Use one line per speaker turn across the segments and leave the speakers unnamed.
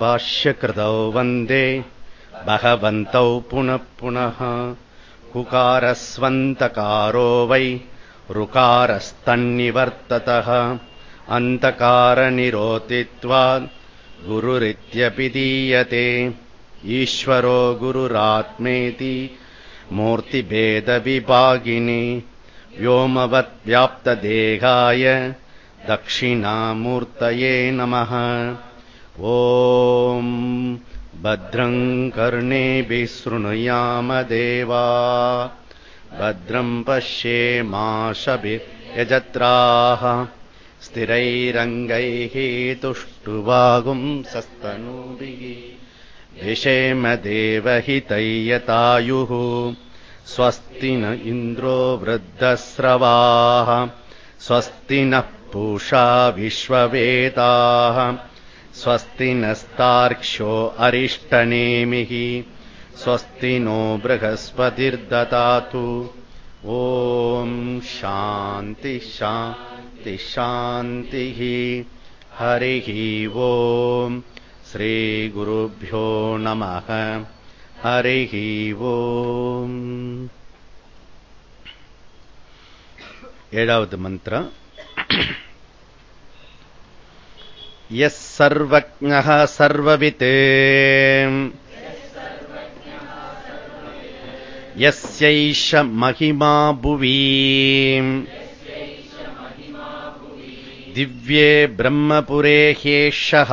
भाष्यकृतौ वन्दे भगवन्तौ पुनः पुनः कुकारस्वन्तकारो वै ऋकारस्तन्निवर्ततः अन्तकारनिरोतित्वात् गुरुरित्यपि दीयते ईश्वरो गुरुरात्मेति मूर्तिभेदविभागिनि व्योमवद्व्याप्तदेहाय दक्षिणामूर्तये नमः ॐ भद्रम् कर्णेभिः शृणुयामदेवा भद्रम् पश्येमाशभिर्यजत्राः स्थिरैरङ्गैः तुष्टुवागुम् सस्तनूभिः। विषेमदेवहितैयतायुः स्वस्ति न इन्द्रो वृद्धस्रवाः। स्वस्ति नः पूषा विश्ववेदाः स्वस्ति नस्तार्क्ष्यो अरिष्टनेमिः स्वस्ति नो बृहस्पतिर्ददातु। ॐ शान्ति शान्तिशान्तिः हरिः ॐ श्रीगुरुभ्यो नमः। हरिः ॐ। एवद् मन्त्र। यः सर्वज्ञः सर्ववित् यस्यैष महिमा भुवि दिव्ये ब्रह्मपुरे ह्येषः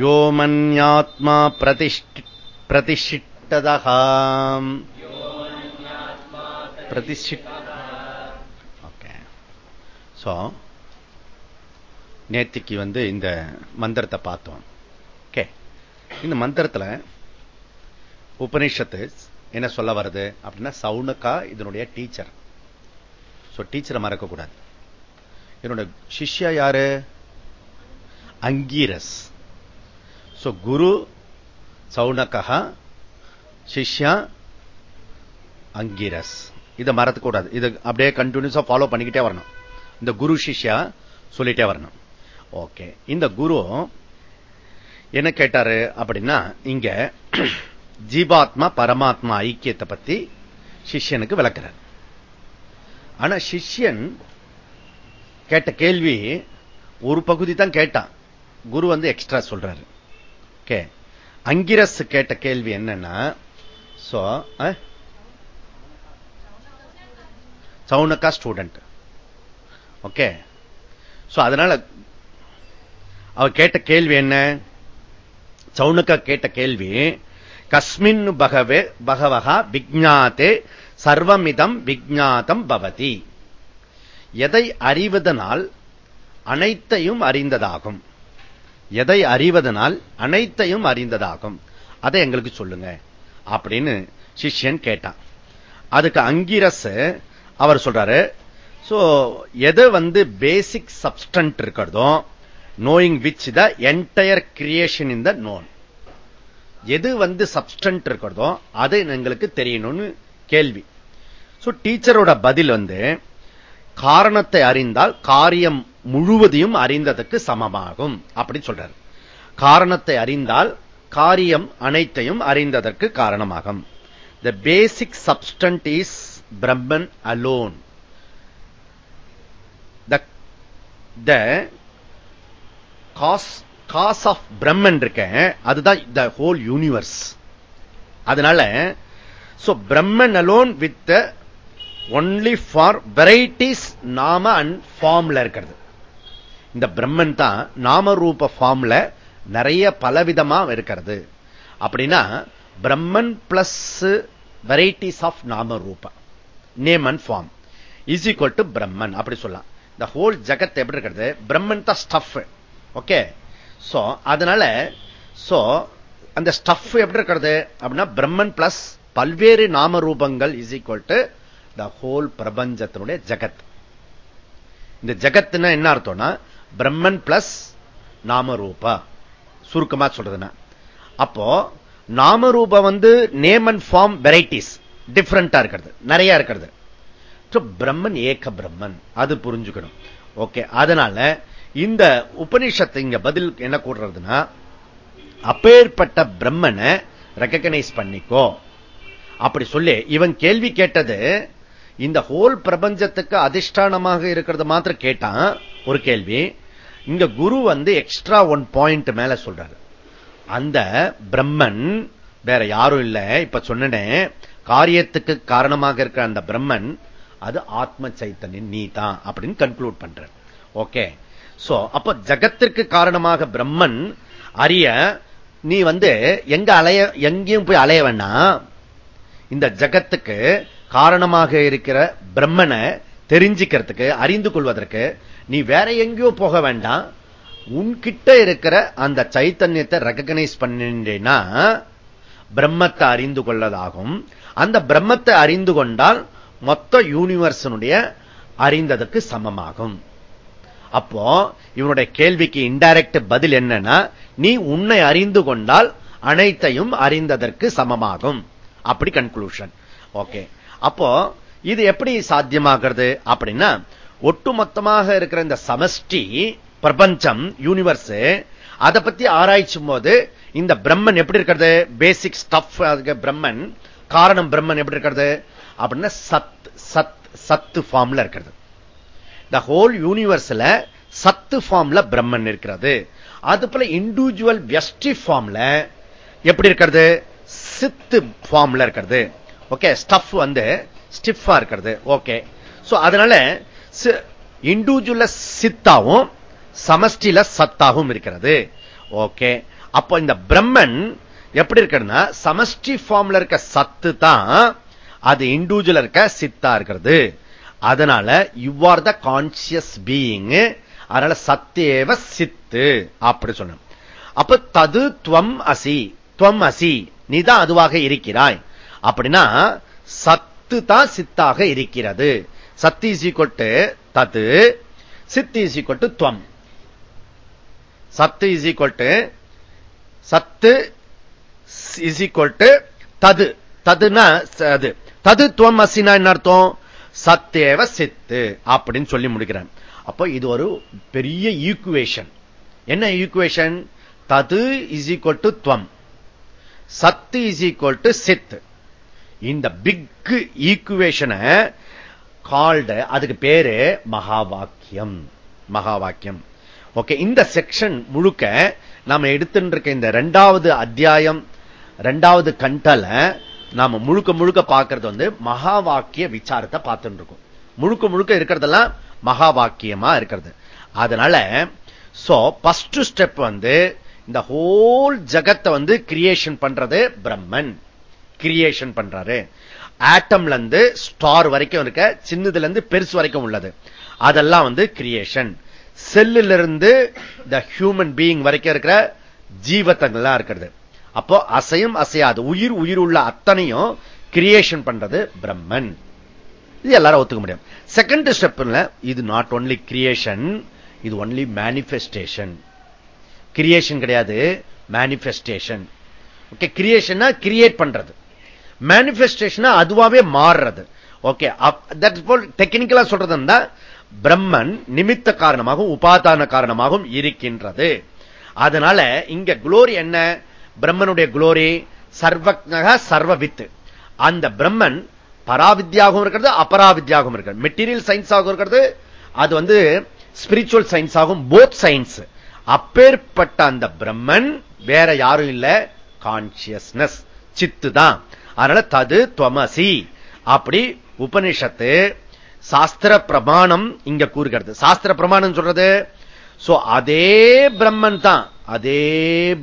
यो मन्यात्मा प्रतिष्ठितः प्रतिष्ठित ஸோ நேத்திக்கு வந்து இந்த மந்திரத்தை பார்த்தோம். ஓகே இந்த மந்திரத்தில் உபனிஷத்து என்ன சொல்ல வருது அப்படின்னா சவுனுக்கா இதனுடைய டீச்சர் ஸோ டீச்சரை மறக்கக்கூடாது என்னோட சிஷ்யா யாரு? அங்கீரஸ். ஸோ குரு சவுனக்கா சிஷ்யா அங்கீரஸ். இதை மறக்கக்கூடாது. இது அப்படியே கண்டினியூஸா ஃபாலோ பண்ணிக்கிட்டே வரணும். இந்த குரு சிஷ்யா சொல்லிட்டே வரணும். ஓகே இந்த குரு என்ன கேட்டாரு அப்படின்னா இங்க ஜீவாத்மா பரமாத்மா ஐக்கியத்தை பத்தி சிஷ்யனுக்கு விளக்குறார். ஆனா சிஷ்யன் கேட்ட கேள்வி ஒரு பகுதி தான் கேட்டான். குரு வந்து எக்ஸ்ட்ரா சொல்றாரு. ஓகே அங்கிரஸ் கேட்ட கேள்வி என்னன்னா so eh? Shaunaka student okay so அதனால அவ கேட்ட கேள்வி என்ன? சவுனுக்கா கேட்ட கேள்வி கஸ்மின் பகவே பகவகா விஜாத்தே சர்வமிதம் விஜாத்தம் பவதி. எதை அறிவதனால் அனைத்தையும் அறிந்ததாகும். எதை அறிவதனால் அனைத்தையும் அறிந்ததாகும். அதை எங்களுக்கு சொல்லுங்க. அப்படின்னு சிஷ்யன் கேட்டான். அதுக்கு அங்கிரஸ் அவர் சொல்றாரு சோ எது வந்து பேசிக் சப்ஸ்டன்ட் இருக்கிறதோ knowing which the entire creation in the known எது வந்து சப்ஸ்டன்ட் இருக்கிறதோ அது எங்களுக்கு தெரியணும்னு கேள்வி. சோ டீச்சரோட பதில் வந்து காரணத்தை அறிந்தால் காரியம் முழுவதையும் அறிந்ததற்கு சமமாகும் அப்படி சொல்றாரு. காரணத்தை அறிந்தால் காரியம் அனைத்தையும் அறிந்ததற்கு காரணமாகும். The basic substance is Brahman alone the cause cause of Brahman இருக்க அதுதான் த ஹோல் யூனிவர்ஸ் அதனால so Brahman alone with only for varieties நாம அண்ட் ஃபார்ம்ல இருக்கிறது. இந்த பிரம்மன் தான் நாம ரூப ஃபார்ம்ல நிறைய பலவிதமா இருக்கிறது. அப்படின்னா பிரம்மன் பிளஸ் வெரைட்டிஸ் ஆஃப் நாம ரூப name and form is equal to Brahman அப்படி சொல்லலாம். இந்த ஹோல் ஜகத் எப்படி இருக்கிறது? பிரம்மன் தான் ஸ்டஃப் ஓகே சோ அதனால சோ அந்த ஸ்டஃப் எப்படி இருக்கிறது? அப்படின்னா பிரம்மன் பிளஸ் பல்வேறு நாம ரூபங்கள் is equal to the whole பிரபஞ்சத்தினுடைய ஜகத். இந்த ஜகத்துனா என்ன அர்த்தம்னா பிரம்மன் பிளஸ் நாமரூபா. சுருக்கமா சொல்றதுன்னா. அப்போ நாமரூபம் வந்து நேம் அண்ட் ஃபார்ம் வெரைட்டிஸ் டிஃப்ரெண்டா இருக்கிறது. நிறைய இருக்கிறது. பிரம்மன் ஏக பிரம்மன். அது புரிஞ்சுக்கணும். ஓகே அதனால இந்த உபனிஷத்தை இங்க பதில் என்ன கூடுறதுன்னா அப்பேற்பட்ட பிரம்மனை ரெக்கக்னைஸ் பண்ணிக்கோ. அப்படி சொல்லி இவன் கேள்வி கேட்டது இந்த ஹோல் பிரபஞ்சத்துக்கு அதிஷ்டானமாக இருக்கிறது மாத்திரம் கேட்டான் ஒரு கேள்வி. இங்க குரு வந்து எக்ஸ்ட்ரா ஒன் பாயிண்ட் மேல சொல்றாரு. அந்த பிரம்மன் வேற யாரும் இல்ல இப்ப சொன்னேன் காரியத்துக்கு காரணமாக இருக்கிற அந்த பிரம்மன் அது ஆத்ம சைத்தன்யம் நீ தான் அப்படின்னு கன்க்ளூட் பண்ற ஓகே சோ அப்ப ஜகத்திற்கு காரணமாக பிரம்மன் அறிய நீ வந்து எங்க அலைய எங்கேயும் போய் அலைய வேண்டாம் இந்த ஜகத்துக்கு காரணமாக இருக்கிற பிரம்மனை தெரிஞ்சுக்கிறதுக்கு அறிந்து கொள்வதற்கு நீ வேற எங்கேயோ போக வேண்டாம். உன்கிட்ட இருக்கிற அந்த சைத்தன்யத்தை ரெகனைஸ் பண்ணின்றேன்னா பிரம்மத்தை அறிந்து கொள்ளதாகும். அந்த பிரம்மத்தை அறிந்து கொண்டால் மொத்த யூனிவர்சனுடைய அறிந்ததற்கு சமமாகும். அப்போ இவனுடைய கேள்விக்கு இன்டைரக்ட் பதில் என்னன்னா நீ உன்னை அறிந்து கொண்டால் அனைத்தையும் அறிந்ததற்கு சமமாகும். அப்படி கன்க்ளூஷன் ஓகே அப்போ இது எப்படி சாத்தியமாகிறது அப்படின்னா ஒட்டுமொத்தமாக இருக்கிற இந்த சமஷ்டி பிரபஞ்சம் யூனிவர்ஸ் அதை பத்தி ஆராய்ச்சும் போது இந்த பிரம்மன் எப்படி இருக்கிறது? பேசிக் ஸ்டப் பிரம்மன் காரணம் பிரம்மன் எப்படி இருக்கிறது? அப்படின்னா சத் சத் சத்து ஃபார்ம்ல இருக்கிறது. த ஹோல் யூனிவர்ஸ்ல சத்து ஃபார்ம்ல பிரம்மன் இருக்கிறது. அது போல இண்டிவிஜுவல் வெஸ்டி ஃபார்ம்ல எப்படி இருக்கிறது? சித்து ஃபார்ம்ல இருக்கிறது. ஓகே ஸ்டஃப் வந்து ஸ்டிஃபா இருக்கிறது. ஓகே சோ அதனால இண்டிவிஜுவல சித்தாவும் சமஷ்டில சத்தாகவும் இருக்கிறது. ஓகே அப்போ இந்த பிரம்மன் எப்படி இருக்கிறதுனா சமஷ்டி ஃபார்ம்ல இருக்க சத்து தான் அது இண்டிவிஜுவல் இருக்க சித்தா இருக்கிறது. அதனால you are the conscious being அதனால சத்தேவ சித்து அப்படி சொன்ன அப்ப தது துவம் அசி துவம் அசி நீ தான் அதுவாக இருக்கிறாய். அப்படின்னா சத்து தான் சித்தாக இருக்கிறது. சத்து இசி கொட்டு தது சித்து இசி கொட்டு துவம். சத்து இசி கொட்டு சத்து இசி கொட்டு தது. ததுன்னா அது. தது துவம் அசினா என்ன அர்த்தம் சத்தேவ சித்து அப்படின்னு சொல்லி முடிக்கிறேன் அப்போ இது ஒரு பெரிய ஈக்குவேஷன் என்ன ஈக்குவேஷன் தது இஸ் ஈக்குவல் டு துவம். சத்து இஸ் ஈக்குவல் டு சித்து. இந்த பிக் ஈக்குவேஷனை கால்டு அதுக்கு பேரு மகா வாக்கியம் மகா வாக்கியம் ஓகே இந்த செக்ஷன் முழுக்க நாம எடுத்துட்டு இருக்க இந்த ரெண்டாவது அத்தியாயம் ரெண்டாவது கண்டல நாம முழுக்க முழுக்க பார்க்கறது வந்து மகா வாக்கிய விசாரத்தை பார்த்துட்டு இருக்கும். முழுக்க முழுக்க இருக்கிறதெல்லாம் மகா வாக்கியமா இருக்கிறது. அதனால சோ பஸ்ட் ஸ்டெப் வந்து இந்த ஹோல் ஜகத்தை வந்து கிரியேஷன் பண்றது பிரம்மன். கிரியேஷன் பண்றாரு. ஆட்டம்ல இருந்து ஸ்டார் வரைக்கும் இருக்க சின்னதுல இருந்து பெருசு வரைக்கும் உள்ளது. அதெல்லாம் வந்து கிரியேஷன் செல்லிலிருந்து த ஹியூமன் பீயிங் வரைக்கும் இருக்கிற ஜீவத்தங்கள்லாம் இருக்கிறது. அப்போ அசையும் அசையாது. உயிர் உயிர் உள்ள அத்தனையும் கிரியேஷன் பண்றது பிரம்மன். இது எல்லாரும் ஒத்துக்க முடியும். செகண்ட் ஸ்டெப்ல இது நாட் ஒன்லி கிரியேஷன் இது ஒன்லி மேனிபெஸ்டேஷன் கிரியேஷன் கிடையாது மேனிபெஸ்டேஷன் ஓகே கிரியேஷன் கிரியேட் பண்றது. மேனிபெஸ்டேஷன் அதுவாவே மாறுறது. ஓகே தட் போல் டெக்னிக்கலா சொல்றது பிரம்மன் நிமித்த காரணமாகவும் உபாதான காரணமாகவும் இருக்கின்றது. அதனால இங்க குளோரி என்ன? பிரம்மனுடைய குளோரி சர்வக்னக சர்வவித்து. அந்த பிரம்மன் பராவித்யாகவும் இருக்கிறது அபராவித்யாகவும் இருக்கிறது. மெட்டீரியல் சயின்ஸ் ஆகும் இருக்கிறது அது வந்து ஸ்பிரிச்சுவல் சயின்ஸ் ஆகும் போத் சயின்ஸ் அப்பேற்பட்ட அந்த பிரம்மன் வேற யாரும் இல்ல கான்சியஸ்னஸ் சித்து தான் அதனால தது துவமசி. அப்படி உபனிஷத்து சாஸ்திர பிரமாணம் இங்க கூறுகிறது. சாஸ்திர பிரமாணம் சொல்றது சோ அதே பிரம்மன் தான். அதே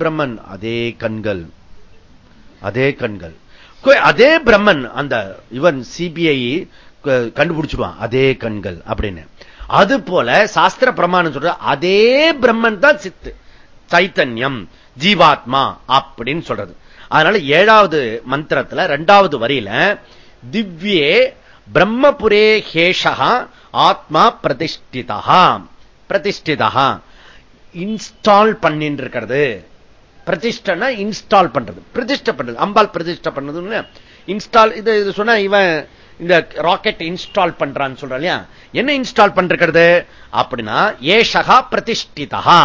பிரம்மன் அதே கண்கள். அதே கண்கள். அதே பிரம்மன் அந்த இவன் சிபிஐ கண்டுபிடிச்சிடுவான். அதே கண்கள் அப்படின்னு. அது போல சாஸ்திர பிரமாணம் சொல்ற அதே பிரம்மன் தான் சித்து சைத்தன்யம் ஜீவாத்மா அப்படின்னு சொல்றது. அதனால ஏழாவது மந்திரத்துல ரெண்டாவது வரியில திவ்யே பிரம்மபுரே ஹேஷா ஆத்மா பிரதிஷ்டிதா பிரதிஷ்டிதா இன்ஸ்டால் பண்ணிட்டு இருக்கிறது பிரதிஷ்டனா இன்ஸ்டால் பண்றது. பிரதிஷ்ட பண்றது. அம்பால் பிரதிஷ்ட பண்ணது இன்ஸ்டால் இது இது சொன்ன இவன் இந்த ராக்கெட் இன்ஸ்டால் பண்றான்னு சொல்ற இல்லையா? என்ன இன்ஸ்டால் பண்றது அப்படின்னா ஏஷகா பிரதிஷ்டிதா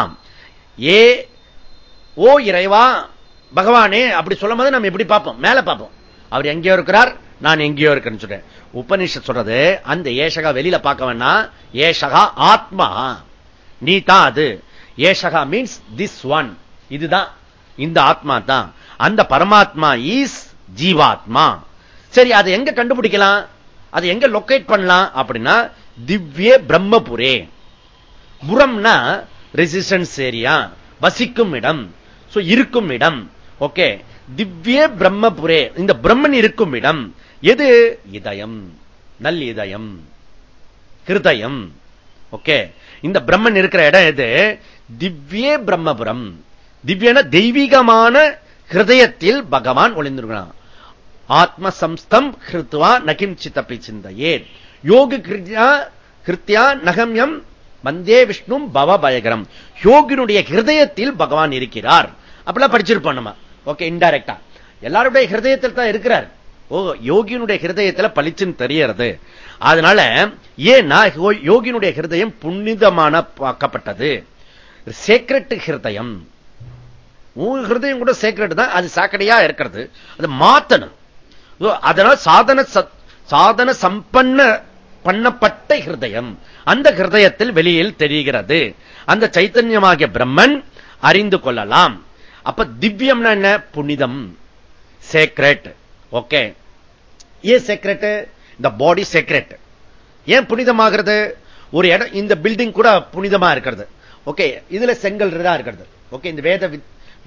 ஏ ஓ இறைவா பகவானே அப்படி சொல்லும் போது நம்ம எப்படி பார்ப்போம்? மேல பார்ப்போம். அவர் எங்கேயோ இருக்கிறார் நான் எங்கேயோ இருக்கிறேன்னு சொல்றேன். உபனிஷத் சொல்றது அந்த ஏஷகா வெளியில பார்க்க வேணா ஏஷகா ஆத்மா. நீ தான் அது ஏஷகா மீன்ஸ் திஸ் ஒன் இதுதான். இந்த ஆத்மா தான். அந்த பரமாத்மா ஈஸ் ஜீவாத்மா. சரி அதை எங்க கண்டுபிடிக்கலாம்? அதை எங்க லொக்கேட் பண்ணலாம்? அப்படின்னா திவ்ய பிரம்மபுரே. புறம்னா ரெசிஸ்டன்ஸ் ஏரியா வசிக்கும் இடம். இருக்கும் இடம். ஓகே திவ்ய பிரம்மபுரே. இந்த பிரம்மன் இருக்கும் இடம். எது? இதயம். நல் இதயம். ஹிருதயம். ஓகே இந்த பிரம்மன் இருக்கிற இடம் எது? திவ்ய பிரம்மபுரம். திவ்யன தெய்வீகமான ஹிருதயத்தில் பகவான் ஒளிந்திருக்கிறான். ஆத்ம சம்ஸ்தம் ஹிருத்வா நகிம் சித்தப்பி சிந்தையே. யோகு கிருத்யா கிருத்யா நகம்யம் வந்தே விஷ்ணு பவ பயகரம். யோகினுடைய ஹிருதயத்தில் பகவான் இருக்கிறார். அப்படிலாம் படிச்சிருப்போம் நம்ம. ஓகே இன்டைரக்டா எல்லாருடைய ஹிருதயத்தில் தான் இருக்கிறார். ஓ யோகியினுடைய ஹிருதயத்தில் பளிச்சுன்னு தெரியறது. அதனால ஏன்னா யோகியனுடைய ஹிருதயம் புனிதமான பார்க்கப்பட்டது சேக்ரெட் ஹிருதயம். உங்க ஹிருதயம் கூட சேக்ரெட் தான் அது சாக்கடையா இருக்கிறது. அது மாத்தணும். அதனால் சாதன சாதன சம்பன்ன பண்ணப்பட்ட ஹிருதயம். அந்த ஹிருதயத்தில் வெளியில் தெரிகிறது. அந்த சைத்தன்யமாகிய பிரம்மன் அறிந்து கொள்ளலாம். அப்ப திவ்யம்னா என்ன? புனிதம். Sacred okay. ஏன் செக்ரெட் இந்த பாடி சேக்ரெட் ஏன் புனிதமாகிறது? ஒரு இடம் இந்த பில்டிங் கூட புனிதமா இருக்கிறது. ஓகே இதுல செங்கல் தான் இருக்கிறது. ஓகே இந்த வேத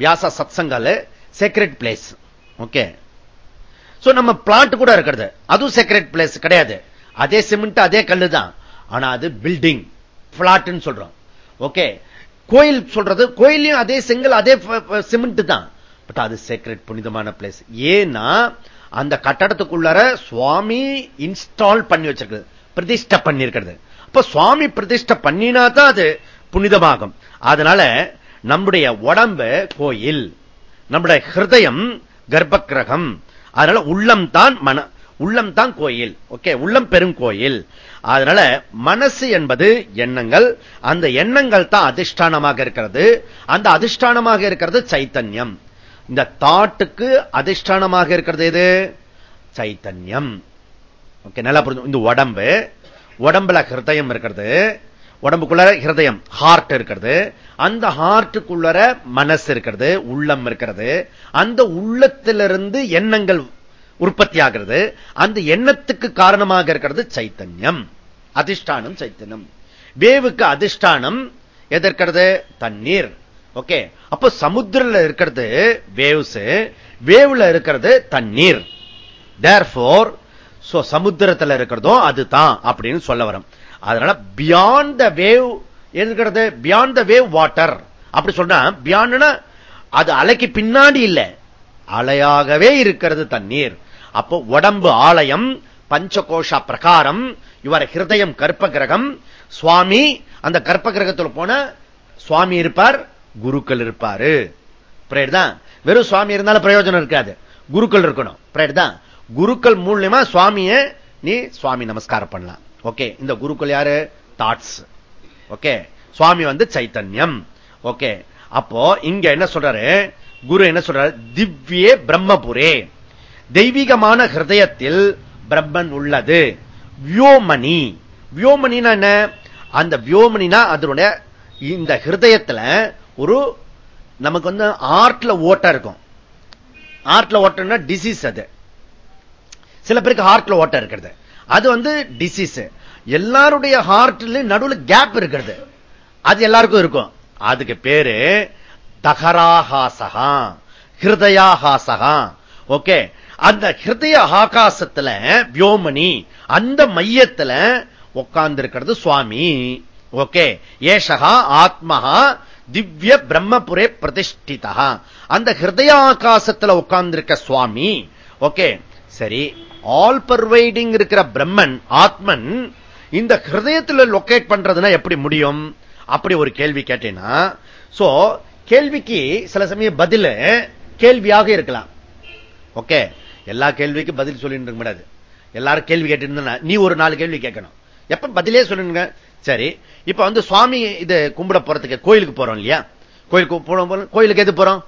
வியாச சத் secret sacred place okay. So நம்ம பிளாட் கூட இருக்கிறது. அதுவும் சேக்ரெட் பிளேஸ் கிடையாது. அதே சிமெண்ட் அதே கல்லு தான் ஆனா அது பில்டிங் பிளாட்னு சொல்றோம். ஓகே. கோயில் சொல்றது கோயிலையும் அதே செங்கல் அதே சிமெண்ட் தான். பட் அது சேக்ரெட் புனிதமான பிளேஸ் ஏன்னா அந்த கட்டடத்துக்குள்ளார சுவாமி இன்ஸ்டால் பண்ணி வச்சிருக்கிறது பிரதிஷ்ட பண்ணிருக்கிறது அப்ப சுவாமி பிரதிஷ்ட பண்ணினா தான் அது புனிதமாகும். அதனால நம்முடைய உடம்பு கோயில் நம்முடைய ஹிருதயம் கர்ப்ப கிரகம் அதனால உள்ளம் தான் மன உள்ளம் தான் கோயில். ஓகே உள்ளம் பெரும் கோயில். அதனால மனசு என்பது எண்ணங்கள். அந்த எண்ணங்கள் தான் அதிஷ்டானமாக இருக்கிறது. அந்த அதிஷ்டானமாக இருக்கிறது சைத்தன்யம். இந்த தாட்டுக்கு அதிஷ்டானமாக இருக்கிறது எது? சைத்தன்யம். ஓகே நல்லா புரிஞ்சு இந்த உடம்பு. உடம்புல ஹிருதயம் இருக்கிறது. உடம்புக்குள்ள ஹிருதயம் ஹார்ட் இருக்கிறது. அந்த ஹார்ட்டுக்குள்ளர மனசு இருக்கிறது உள்ளம் இருக்கிறது. அந்த உள்ளத்திலிருந்து எண்ணங்கள் உற்பத்தி ஆகிறது. அந்த எண்ணத்துக்கு காரணமாக இருக்கிறது சைத்தன்யம். அதிஷ்டானம் சைத்தன்யம். வேவுக்கு அதிஷ்டானம் எதிர்க்கிறது தண்ணீர். ஓகே. அப்ப சமுத்திரல இருக்கிறது வேவ்ஸ் வேவ்ல இருக்கிறது தண்ணீர். தேர்ஃபோர் சமுத்திரத்தில் இருக்கிறதும் அதுதான் அப்படின்னு சொல்ல வரும். அதனால பியாண்ட் த வேவ் இருக்கிறது? பியாண்ட் த வேவ் வாட்டர் அப்படி சொன்னா பியாண்ட் அது அலைக்கு பின்னாடி இல்லை. அலையாகவே இருக்கிறது தண்ணீர். அப்போ உடம்பு ஆலயம் பஞ்சகோஷ பிரகாரம் இவர் ஹிருதயம் கற்ப கிரகம். சுவாமி அந்த கற்ப கிரகத்தில் போன சுவாமி இருப்பார். குருக்கள் இருப்பாரு. தான். வெறும் சுவாமி இருந்தாலும் பிரயோஜனம் இருக்காது. குருக்கள் இருக்கணும். தான். குருக்கள் மூலியமா சுவாமிய நீ சுவாமி நமஸ்காரம் பண்ணலாம். ஓகே இந்த குருக்கள் யாரு? தாட்ஸ் ஓகே சுவாமி வந்து சைத்தன்யம். ஓகே அப்போ இங்க என்ன சொல்றாரு? குரு என்ன சொல்றாரு? திவ்யே பிரம்மபுரே. தெய்வீகமான ஹிருதயத்தில் பிரம்மன் உள்ளது. வியோமணி. வியோமணினா என்ன? அந்த வியோமணினா அதனுடைய இந்த ஹிருதயத்துல ஒரு நமக்கு வந்து ஆர்ட்ல ஓட்ட இருக்கும். ஆர்ட்ல ஓட்டம்னா டிசீஸ் அது. சில பேருக்கு ஹார்ட்ல ஓட்ட இருக்கிறது. அது வந்து டிசீஸ் எல்லாருடைய ஹார்ட்ல நடுவில் கேப் இருக்கிறது. அது எல்லாருக்கும் இருக்கும். அதுக்கு பேரு தகராகாசகா ஹிருதயாகாசகா. ஓகே? அந்த ஹிருதய ஆகாசத்துல வியோமணி அந்த மையத்துல உட்கார்ந்து இருக்கிறது சுவாமி. ஓகே? ஏஷகா ஆத்மஹா திவ்ய பிரம்மபுரே பிரதிஷ்டிதா அந்த ஹிருதயாகாசத்துல உட்கார்ந்திருக்க சுவாமி ஓகே சரி ஆல் பர்வைடிங் இருக்கிற பிரம்மன் ஆத்மன் இந்த ஹிருதயத்தில் லொக்கேட் பண்றதுன்னா எப்படி முடியும்? அப்படி ஒரு கேள்வி கேட்டேன்னா சோ கேள்விக்கு சில சமயம் பதில் கேள்வியாக இருக்கலாம். ஓகே எல்லா கேள்விக்கும் பதில் சொல்லிட்டு இருக்க முடியாது. எல்லாரும் கேள்வி கேட்டு நீ ஒரு நாலு கேள்வி கேட்கணும். எப்ப பதிலே சொல்லுங்க? சரி இப்ப வந்து சுவாமி இது கும்பிட போறதுக்கு கோயிலுக்கு போறோம் இல்லையா? கோயிலுக்கு போறோம் கோயிலுக்கு எது போறோம்?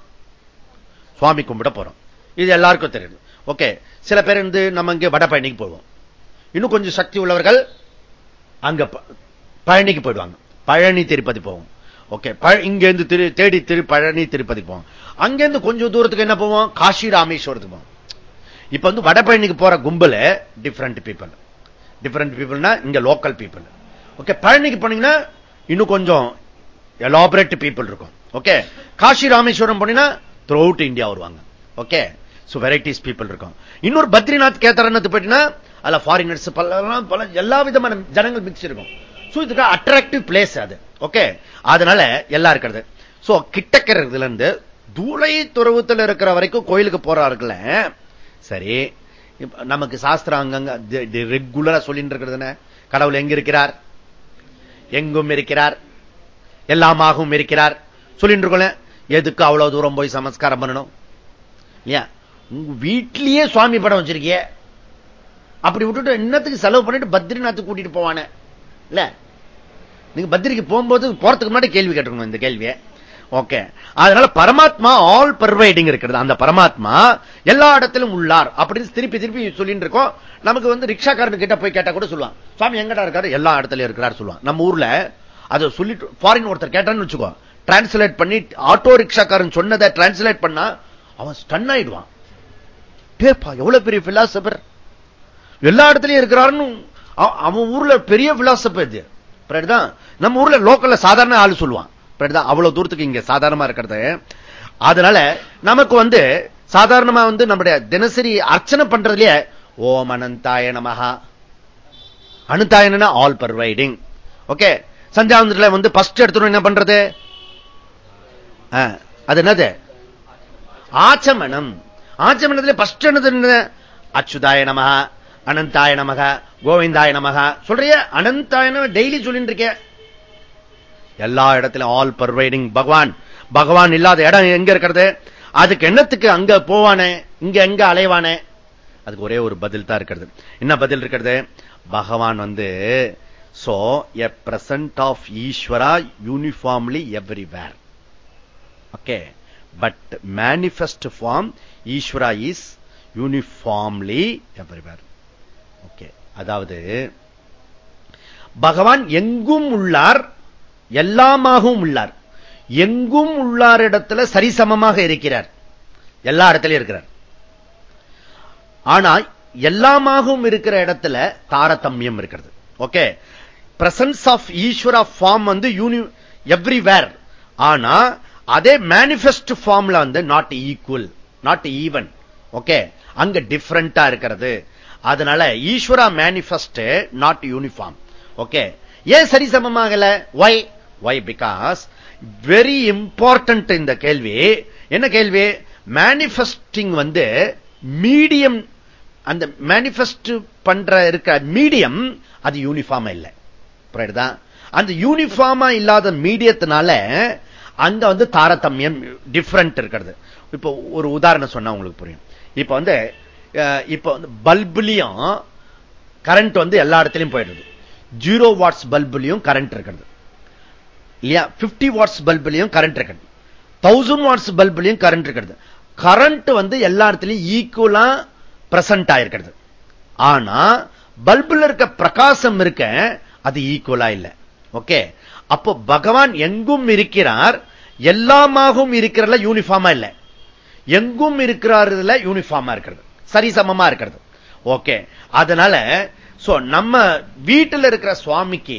சுவாமி கும்பிட போறோம். இது எல்லாருக்கும் தெரியும். ஓகே சில பேர் வந்து நம்ம இங்க வட பயணிக்கு போவோம். இன்னும் கொஞ்சம் சக்தி உள்ளவர்கள் அங்க பழனிக்கு போயிடுவாங்க. பழனி திருப்பதி போவோம். ஓகே இங்க இருந்து திரு தேடி திரு பழனி திருப்பதி போவோம். அங்கிருந்து கொஞ்சம் தூரத்துக்கு என்ன போவோம்? காஷி ராமேஸ்வரத்துக்கு போவோம். இப்ப வந்து வடபழனிக்கு போற கும்பல் டிஃப்ரெண்ட் பீப்புள் டிஃப்ரெண்ட் பீப்புள்னா இங்க லோக்கல் பீப்புள் ஓகே பழனிக்கு போனீங்கன்னா இன்னும் கொஞ்சம் எலாபரேட் பீப்புள் இருக்கும். ஓகே காஷி ராமேஸ்வரம் போனீங்கன்னா த்ரூ அவுட் இந்தியா வருவாங்க. ஓகே சோ வெரைட்டிஸ் பீப்புள் இருக்கும். இன்னொரு பத்ரிநாத் கேதாரநாத் போயிட்டுன்னா அதுல ஃபாரினர்ஸ் பல பல எல்லா விதமான ஜனங்கள் மிக்ஸ் இருக்கும். சோ இதுக்கு அட்ராக்டிவ் பிளேஸ் அது. ஓகே அதனால எல்லாம் இருக்கிறது. சோ கிட்டக்கிறதுல இருந்து தூளை துறவுத்தில் இருக்கிற வரைக்கும் கோயிலுக்கு போறார்கள் சரி நமக்கு சாஸ்திரம் அங்கங்க ரெகுலரா சொல்லிட்டு இருக்கிறது கடவுள் எங்க இருக்கிறார்? எங்கும் இருக்கிறார். எல்லாமாகவும் இருக்கிறார். சொல்லிட்டு இருக்கோம் எதுக்கு அவ்வளவு தூரம் போய் சமஸ்காரம் பண்ணணும்? இல்லையா? உங்க வீட்லயே சுவாமி படம் வச்சிருக்கிய. அப்படி விட்டுட்டு இன்னத்துக்கு செலவு பண்ணிட்டு பத்ரிநாத்துக்கு கூட்டிட்டு போவானே? இல்ல? நீங்க பத்ரிக்கு போகும்போது போறதுக்கு முன்னாடி கேள்வி கேட்டுக்கணும் இந்த கேள்வியை. ஓகே. அதனால பரமாத்மா ஆல் பர்வைடிங் இருக்கிறது. அந்த பரமாத்மா எல்லா இடத்திலும் உள்ளார் அப்படின்னு திருப்பி திருப்பி சொல்லிட்டு இருக்கோம். நமக்கு வந்து ரிக்ஷாக்காரன் கிட்ட போய் கேட்டா கூட சொல்லுவான். சுவாமி எங்கடா இருக்காரு? எல்லா இடத்துலயும் இருக்கிறார் சொல்லுவான். நம்ம ஊர்ல அதை சொல்லிட்டு ஃபாரின் ஒருத்தர் கேட்டான்னு வச்சுக்கோ. டிரான்ஸ்லேட் பண்ணி ஆட்டோ ரிக்ஷாக்காரன் சொன்னதை டிரான்ஸ்லேட் பண்ணா அவன் ஸ்டன் ஆயிடுவான். எவ்வளவு பெரிய பிலாசபர் எல்லா இடத்துலயும் இருக்கிறாருன்னு அவன் ஊர்ல பெரிய பிலாசபர் இது. நம்ம ஊர்ல லோக்கல்ல சாதாரண ஆள் சொல்லுவான். அவ்வளவு தூரத்துக்கு இங்க சாதாரணமா இருக்கிறது. அதனால நமக்கு வந்து சாதாரணமா வந்து நம்முடைய தினசரி அர்ச்சனை பண்றதுலயே ஓம் அனந்தாய நமகா அனந்தாயனா ஆல் பர்வைடிங் ஓகே சஞ்சாவந்தத்துல வந்து பஸ்ட் எடுத்துடும் என்ன பண்றது? அது என்னது? ஆச்சமனம். ஆச்சமனத்துல பஸ்ட் என்னது? அச்சுதாய நமகா அனந்தாய நமக கோவிந்தாய நமக சொல்றிய? அனந்தாய டெய்லி சொல்லிட்டு இருக்கேன் எல்லா இடத்திலும் ஆல் பர்வைடிங் பகவான். பகவான் இல்லாத இடம் எங்க இருக்கிறது? அதுக்கு என்னத்துக்கு அங்க போவானே? இங்க எங்க அலைவானே? அதுக்கு ஒரே ஒரு பதில் தான் இருக்கிறது. என்ன பதில் இருக்கிறது? பகவான் வந்து so a present of Ishwara uniformly everywhere okay but manifest form Ishwara is uniformly everywhere okay அதாவது பகவான் எங்கும் உள்ளார் எல்லாமாகவும் உள்ளார். எங்கும் உள்ளார் இடத்துல சரிசமமாக இருக்கிறார். எல்லா இடத்திலும் இருக்கிறார். ஆனா எல்லாமாகவும் இருக்கிற இடத்துல தாரதமியம் இருக்கிறது. Okay presence of Ishwara form வந்து யூனி எவ்ரிவேர் ஆனா அதே மேனிபெஸ்ட் ஃபார்ம்ல வந்து not equal not even okay அங்க டிஃபரெண்டா இருக்கிறது. அதனால ஈஸ்வரா மேனிபெஸ்ட் நாட் யூனிஃபார்ம் ஓகே ஏன் சரிசமமாகல? Why why because very important இந்த கேள்வி. என்ன கேள்வி? மேனிபெஸ்டிங் வந்து மீடியம் அந்த மேனிபெஸ்ட் பண்ற இருக்க மீடியம் அது யூனிஃபார்மா இல்லை. அந்த யூனிஃபார்மா இல்லாத மீடியத்தினால அங்க வந்து தாரதமியம் டிஃப்ரெண்ட் இருக்கிறது. இப்போ ஒரு உதாரணம் சொன்னா உங்களுக்கு புரியும். இப்ப வந்து இப்ப வந்து பல்புலையும் கரண்ட் வந்து எல்லா இடத்துலையும் போயிடுது. ஜீரோ வாட்ஸ் பல்புலையும் கரண்ட் இருக்கிறது. இல்லையா? பிப்டி வாட்ஸ் பல்புலையும் கரண்ட் இருக்கிறது தௌசண்ட் வாட்ஸ் பல்புலையும் கரண்ட் இருக்கிறது கரண்ட் வந்து எல்லா இடத்துலயும் ஈக்குவலா பிரசன்ட் ஆயிருக்கிறது. ஆனா பல்புல இருக்க பிரகாசம் இருக்க அது ஈக்குவலா இல்ல. ஓகே அப்போ பகவான் எங்கும் இருக்கிறார் எல்லாமாகவும் இருக்கிறதுல யூனிஃபார்மா இல்ல. எங்கும் இருக்கிறாருல யூனிஃபார்மா இருக்கிறது. சரிசமமா இருக்கிறது. ஓகே அதனால நம்ம வீட்டில் இருக்கிற சுவாமிக்கு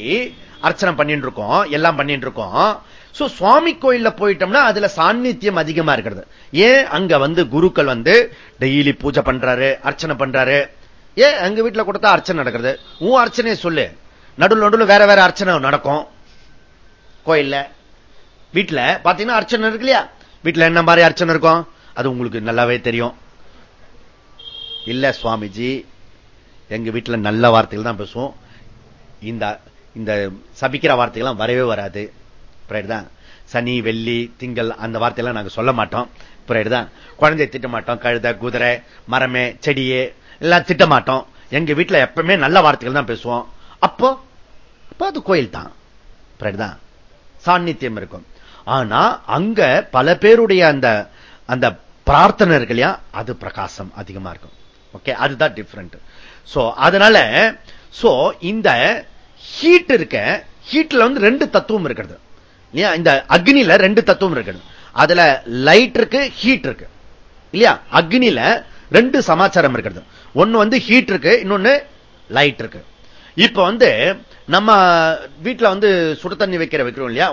அர்ச்சனை பண்ணிட்டு இருக்கோம் எல்லாம் பண்ணிட்டு இருக்கோம் சுவாமி கோயில்ல போயிட்டோம்னா அதுல சாநித்தியம் அதிகமா இருக்கிறது. ஏன்? அங்க வந்து குருக்கள் வந்து டெய்லி பூஜை பண்றாரு அர்ச்சனை பண்றாரு. ஏன்? எங்க வீட்டுல கொடுத்தா அர்ச்சனை நடக்கிறது. உன் அர்ச்சனையை சொல்லு. நடுவில் நடுவில் வேற வேற அர்ச்சனை நடக்கும். கோயில்ல. வீட்டுல பாத்தீங்கன்னா அர்ச்சனை இருக்கு இல்லையா? வீட்டுல என்ன மாதிரி அர்ச்சனை இருக்கும்? அது உங்களுக்கு நல்லாவே தெரியும். இல்ல சுவாமிஜி எங்க வீட்டுல நல்ல வார்த்தைகள் தான் பேசுவோம். இந்த இந்த சபிக்கிற வார்த்தைகள்லாம் வரவே வராது. தான்? சனி வெள்ளி திங்கள் அந்த வார்த்தையெல்லாம் நாங்க சொல்ல மாட்டோம். தான்? குழந்தைய திட்ட மாட்டோம். கழுத குதிரை மரமே செடியே எல்லாம் திட்ட மாட்டோம். எங்க வீட்டுல எப்பவுமே நல்ல வார்த்தைகள் தான் பேசுவோம். அப்போ அப்போ அது கோயில் தான். தான்? சாநித்தியம் இருக்கும். ஆனா அங்க பல பேருடைய அந்த அந்த பிரார்த்தனை இருக்கு இல்லையா? அது பிரகாசம் அதிகமா இருக்கும். ஓகே அதுதான் டிஃப்ரெண்ட் சோ அதனால சோ இந்த ஹீட் இருக்க ஹீட்ல வந்து ரெண்டு தத்துவம் இருக்கிறது. இல்லையா? இந்த அக்னியில ரெண்டு தத்துவம் இருக்கிறது அதுல லைட் இருக்கு ஹீட் இருக்கு. இல்லையா? அக்னியில ரெண்டு சமாச்சாரம் இருக்கிறது ஒன்னு வந்து ஹீட் இருக்கு இன்னொன்னு லைட் இருக்கு. இப்ப வந்து நம்ம வீட்டுல வந்து சுடு தண்ணி வைக்கிற வைக்கிறோம் இல்லையா?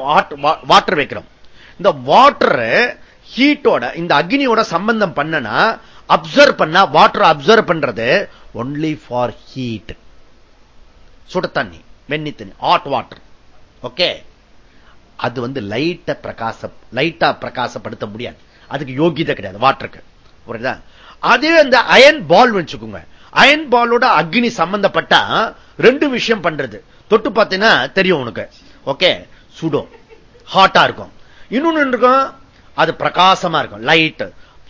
வாட்டர் வைக்கிறோம். இந்த வாட்டர் ஹீட்டோட இந்த அக்னியோட சம்பந்தம் பண்ணனா அப்சர்வ் பண்ண வாட்டர் அப்சர்வ் பண்றது ஒன்லி ஃபார் ஹீட் சுட தண்ணி. வெண்ணி தண்ணி ஹாட் வாட்டர் ஓகே அது வந்து லைட்ட பிரகாச லைட்டா பிரகாசப்படுத்த முடியாது. அதுக்கு யோகிதை கிடையாது வாட்டருக்கு புரியுதா? அதே அந்த அயன் பால் வச்சுக்கோங்க. அயன் பாலோட அக்னி சம்பந்தப்பட்டா ரெண்டு விஷயம் பண்றது. தொட்டு பார்த்தீங்கன்னா தெரியும் உனக்கு. ஓகே சுடும். ஹாட்டா இருக்கும். இன்னொன்னு இருக்கும்? அது பிரகாசமா இருக்கும். லைட்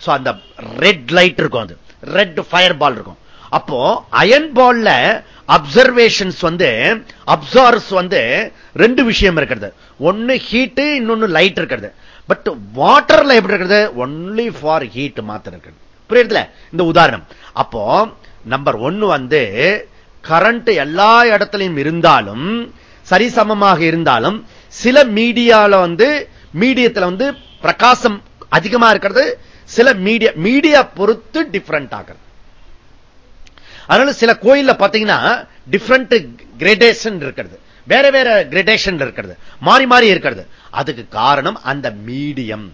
அந்த ரெட் லைட் இருக்கும் அது. ரெட் ஃபயர் பால் இருக்கும். அப்போ அயன் பால்ல அப்சர்வேஷன்ஸ் வந்து அப்சார்ஸ் வந்து ரெண்டு விஷயம் இருக்கிறது. ஒன்னு ஹீட் இன்னொன்னு லைட் இருக்கிறது. பட் வாட்டர்ல எப்படி இருக்கிறது? ஒன்லி ஃபார் ஹீட் மாத்திரம் இருக்கிறது. புரியுதுல இந்த உதாரணம். அப்போ நம்பர் ஒன்னு வந்து கரண்ட் எல்லா இடத்துலையும் இருந்தாலும் சரிசமமாக இருந்தாலும் சில மீடியால வந்து மீடியத்தில் வந்து பிரகாசம் அதிகமா இருக்கிறது சில மீடியா மீடியா பொறுத்து டிஃபரெண்ட் ஆகிறது. அதனால சில கோயில்ல பாத்தீங்கன்னா டிஃப்ரெண்ட் கிரேடேஷன் இருக்கிறது. வேற வேற கிரேடேஷன் இருக்கிறது. மாறி மாறி இருக்கிறது. அதுக்கு காரணம் அந்த மீடியம்.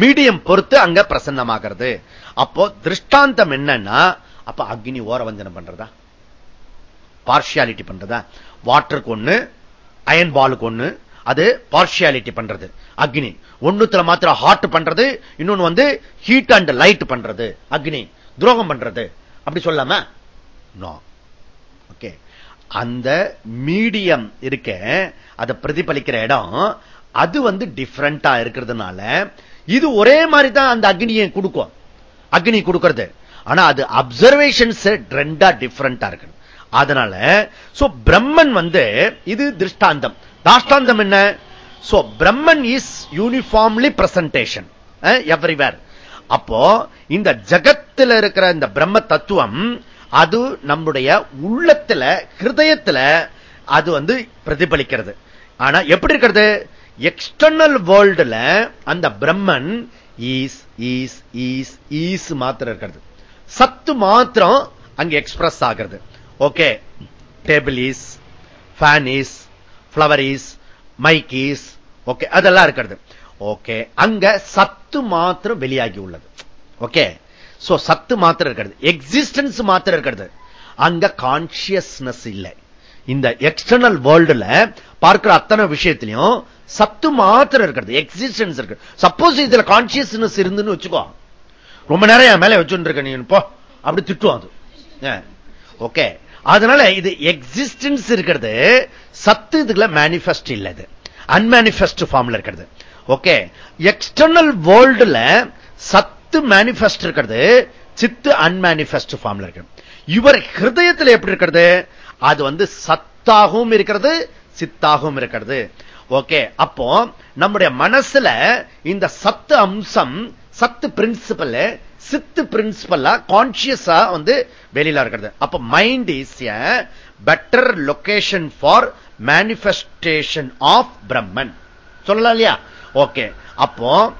மீடியம் பொறுத்து அங்க பிரசன்னமாகிறது. அப்போ திருஷ்டாந்தம் என்னன்னா அப்ப அக்னி ஓரவஞ்சனம் பண்றதா? பார்ஷியாலிட்டி பண்றதா? வாட்டருக்கு ஒண்ணு அயன் பாலுக்கு ஒண்ணு அது பார்ஷியாலிட்டி பண்றது. அக்னி. ஒண்ணுத்துல மாத்திரம் ஹாட் பண்றது இன்னொன்னு வந்து ஹீட் அண்ட் லைட் பண்றது. அக்னி. துரோகம் பண்றது. அப்படி சொல்லாம? ஓகே அந்த மீடியம் இருக்க அதை பிரதிபலிக்கிற இடம் அது வந்து டிஃப்ரெண்டா இருக்கிறதுனால இது ஒரே மாதிரி தான் அந்த அக்னியை கொடுக்கும். அக்னி கொடுக்கிறது. ஆனா அது அப்சர்வேஷன்ஸ் ரெண்டா டிஃப்ரெண்டா இருக்கு அதனால சோ பிரம்மன் வந்து இது திருஷ்டாந்தம். தாஷ்டாந்தம் என்ன? So Brahman is uniformly presentation everywhere அப்போ இந்த ஜகத்தில் இருக்கிற இந்த பிரம்ம தத்துவம் அது நம்முடைய உள்ளத்துல ஹிருதயத்துல அது வந்து பிரதிபலிக்கிறது. ஆனா எப்படி இருக்கிறது? எக்ஸ்டர்னல் வேர்ல்டுல அந்த Brahman is is is is மாத்திரம் இருக்கிறது. சத்து மாத்திரம் அங்க எக்ஸ்பிரஸ் ஆகிறது. Okay table is fan is flower is mic is okay அதெல்லாம் இருக்கிறது. ஓகே அங்க சத்து மாத்திரம் வெளியாகி உள்ளது. ஓகே சோ சத்து மாத்திரம் இருக்கிறது. எக்ஸிஸ்டன்ஸ் மாத்திரம் இருக்கிறது. அங்க கான்சியஸ்னஸ் இல்லை. இந்த எக்ஸ்டர்னல் வேர்ல்டுல பார்க்கிற அத்தனை விஷயத்திலையும் சத்து மாத்திரம் இருக்கிறது. எக்ஸிஸ்டன்ஸ் இருக்கு. சப்போஸ் இதுல கான்சியஸ்னஸ் இருந்துன்னு வச்சுக்கோ. ரொம்ப நேரம் என் மேல வச்சுட்டு இருக்க நீ போ. அப்படி திட்டுவோம் அது. ஓகே அதனால இது எக்ஸிஸ்டன்ஸ் இருக்கிறது. சத்து இதுல மேனிபெஸ்ட் இல்ல இது. அன்மேனிபெஸ்ட் ஃபார்ம்ல இருக்கிறது. ஓகே எக்ஸ்டர்னல் வேர்ல்டுல சத்து மேனிபெஸ்ட் இருக்கிறது சித்து அன்மேனிபெஸ்ட் ஃபார்ம்ல இருக்கு. இவர் ஹிருதயத்தில் எப்படி இருக்கிறது? அது வந்து சத்தாகவும் இருக்கிறது சித்தாகவும் இருக்கிறது. ஓகே அப்போ நம்முடைய மனசுல இந்த சத்து அம்சம் சத்து பிரின்சிபல் சித்து பிரின்சிபல் கான்சியஸா வந்து வெளியில இருக்கிறது. அப்ப mind is a better location for manifestation of Brahman சொல்லலாம் இல்லையா? ஓகே. அப்போ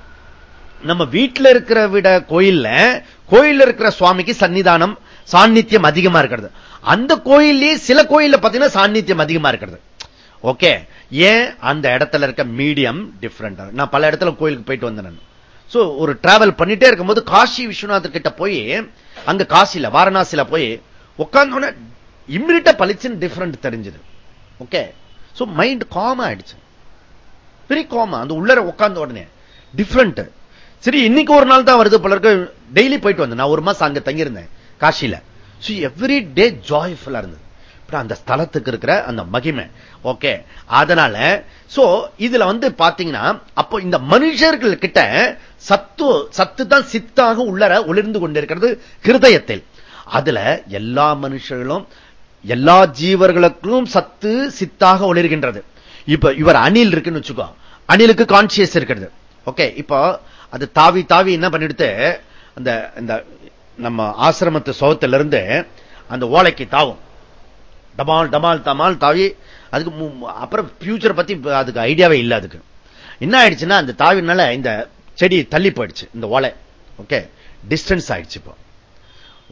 நம்ம வீட்டில் இருக்கிற விட கோயில்ல கோயில் இருக்கிற சுவாமிக்கு சன்னிதானம் சாநித்தியம் அதிகமா இருக்கிறது. அந்த கோயிலே சில கோயில்ல பாத்தீங்கன்னா சாநித்தியம் அதிகமா இருக்கிறது. ஓகே. ஏன்? அந்த இடத்துல இருக்க மீடியம் டிஃப்ரெண்ட் நான் பல இடத்துல கோயிலுக்கு போயிட்டு வந்தேன் சோ ஒரு டிராவல் பண்ணிட்டே இருக்கும்போது காசி விஸ்வநாதர் கிட்ட போய் அங்க காசில வாரணாசியில போய் உட்கார்ந்தோட இம்மிடியா பளிச்சுன்னு டிஃப்ரெண்ட் தெரிஞ்சது. ஓகே. சோ மைண்ட் காம் ஆயிடுச்சு. வெரி அந்த உள்ளர உட்கார்ந்த உடனே. டிஃப்ரெண்ட் சரி இன்னைக்கு ஒரு நாள் தான் வருது பலருக்கு டெய்லி போயிட்டு வந்தேன். நான் ஒரு மாசம் அங்க தங்கியிருந்தேன் காஷியில எவ்ரி டே ஜாய்ஃபுல்லா இருந்தது. அந்த ஸ்தலத்துக்கு இருக்கிற அந்த மகிமை. ஓகே அதனால சோ இதுல வந்து பாத்தீங்கன்னா அப்போ இந்த மனுஷர்கள் கிட்ட சத்து சத்து தான் சித்தாக உள்ளர ஒளிர்ந்து கொண்டிருக்கிறது ஹிருதயத்தில். அதுல எல்லா மனுஷர்களும் எல்லா ஜீவர்களுக்கும் சத்து சித்தாக ஒளிர்கின்றது. இப்ப இவர் அணில் இருக்குன்னு வச்சுக்கோ. அணிலுக்கு கான்சியஸ் இருக்கிறது. ஓகே இப்போ அது தாவி தாவி என்ன பண்ணிடுத்து அந்த இந்த நம்ம ஆசிரமத்து சோகத்திலிருந்து இருந்து அந்த ஓலைக்கு தாவும். டமால் டமால் தமால் தாவி அதுக்கு அப்புறம் பியூச்சர் பத்தி அதுக்கு ஐடியாவே இல்லை அதுக்கு. என்ன ஆயிடுச்சுன்னா அந்த தாவினால இந்த செடி தள்ளி போயிடுச்சு இந்த ஓலை. ஓகே டிஸ்டன்ஸ் ஆயிடுச்சு இப்போ.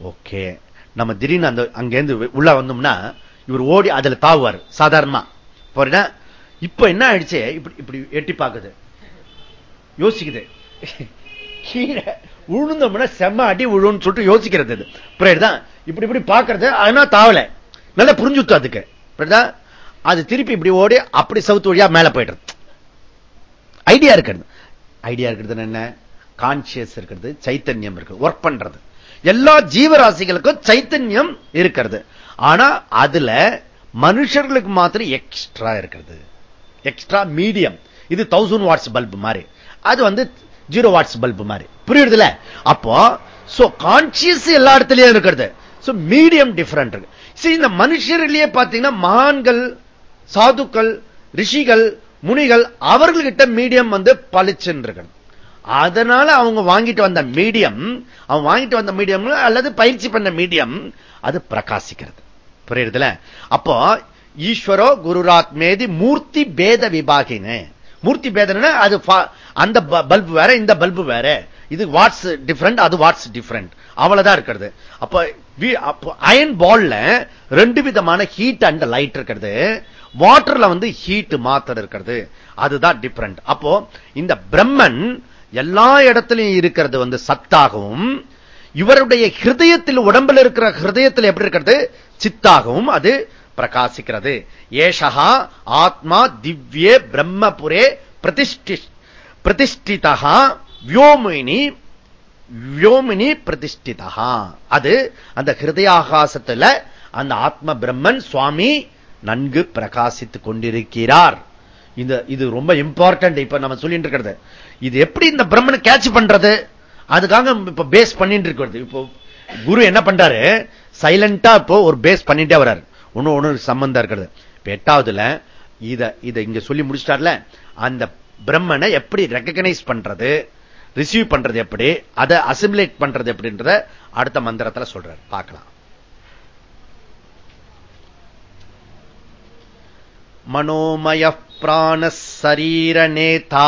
ஓகே நம்ம திடீர்னு அந்த அங்கேருந்து உள்ள வந்தோம்னா இவர் ஓடி அதுல தாவுவார் சாதாரணமா. போறேன்னா இப்ப என்ன ஆயிடுச்சு? இப்படி இப்படி எட்டி பார்க்குது யோசிக்குது. கீழே விழுந்தோம்னா செம்ம அடி விழுன்னு சொல்லிட்டு யோசிக்கிறது புரியுதுதான் இப்படி இப்படி பாக்குறது அதனால தாவலை. நல்லா புரிஞ்சுத்து அதுக்கு. அது திருப்பி இப்படி ஓடி அப்படி சவுத்து வழியா மேல போயிடுறது. ஐடியா இருக்கிறது. ஐடியா இருக்கிறது என்ன? கான்சியஸ் இருக்கிறது சைத்தன்யம் இருக்கு. ஒர்க் பண்றது. எல்லா ஜீவராசிகளுக்கும் சைத்தன்யம் இருக்கிறது. ஆனா அதுல மனுஷர்களுக்கு மாத்திரம் எக்ஸ்ட்ரா இருக்கிறது. எக்ஸ்ட்ரா மீடியம் இது தௌசண்ட் வாட்ஸ் பல்பு மாதிரி. அது வந்து ஜீரோ வாட்ஸ் பல்பு மாதிரி. புரியுதுல அப்போ கான்சியஸ் எல்லா இடத்துலயும் இருக்கிறது. மீடியம் டிஃபரெண்ட் இருக்கு. இந்த மனுஷர்களே பாத்தீங்கன்னா மகான்கள் சாதுக்கள் ரிஷிகள் முனிகள் அவர்கள்கிட்ட மீடியம் வந்து பளிச்சுன்னு அதனால அவங்க வாங்கிட்டு வந்த மீடியம் அவன் வாங்கிட்டு வந்த மீடியம் அல்லது பயிற்சி பண்ண மீடியம் அது பிரகாசிக்கிறது. புரியுறதுல? அப்போ ஈஸ்வரோ குருராத்மேதி மூர்த்தி பேத விபாகினு. மூர்த்தி பேதன அது அந்த பல்பு வேற இந்த பல்பு வேற. இது வாட்ஸ் டிஃபரெண்ட் அது வாட்ஸ் டிஃபரெண்ட் அவ்வளவுதான் இருக்கிறது. அப்ப அயன் பால்ல ரெண்டு விதமான ஹீட் அண்ட் லைட் இருக்கிறது. வாட்டர்ல வந்து ஹீட் மாத்திரம் இருக்கிறது. அதுதான் டிஃபரெண்ட் அப்போ இந்த பிரம்மன் எல்லா இடத்திலையும் இருக்கிறது வந்து சத்தாகவும் இவருடைய ஹிருதயத்தில் உடம்பில் இருக்கிற ஹிருதயத்தில் எப்படி இருக்கிறது? சித்தாகவும் அது பிரகாசிக்கிறது. ஏஷா ஆத்மா திவ்யே பிரம்மபுரே பிரதிஷ்டி பிரதிஷ்டிதா வியோமினி வியோமினி பிரதிஷ்டிதா அது அந்த ஹிருதயாகாசத்துல அந்த ஆத்ம பிரம்மன் சுவாமி நன்கு பிரகாசித்துக் கொண்டிருக்கிறார். இந்த இது ரொம்ப இம்பார்ட்டன்ட் இப்ப நம்ம சொல்லிட்டு இருக்கிறது. இது எப்படி இந்த பிரம்மனை கேட்ச் பண்றது? அதுக்காக இப்ப பேஸ் பண்ணிட்டு இருக்கிறது. இப்போ குரு என்ன பண்றாரு? சைலண்டா இப்போ ஒரு பேஸ் பண்ணிட்டே வர்றாரு. ஒன்னு ஒன்று சம்பந்தம் இருக்கிறது. இப்ப எட்டாவதுல இத இதை இங்க சொல்லி முடிச்சிட்டார்ல அந்த பிரம்மனை எப்படி ரெக்கக்னைஸ் பண்றது ரிசீவ் பண்றது எப்படி அதை அசிமுலேட் பண்றது எப்படின்றத அடுத்த மந்திரத்தில் சொல்றார். பார்க்கலாம். மனோமய பிராண சரீர நேதா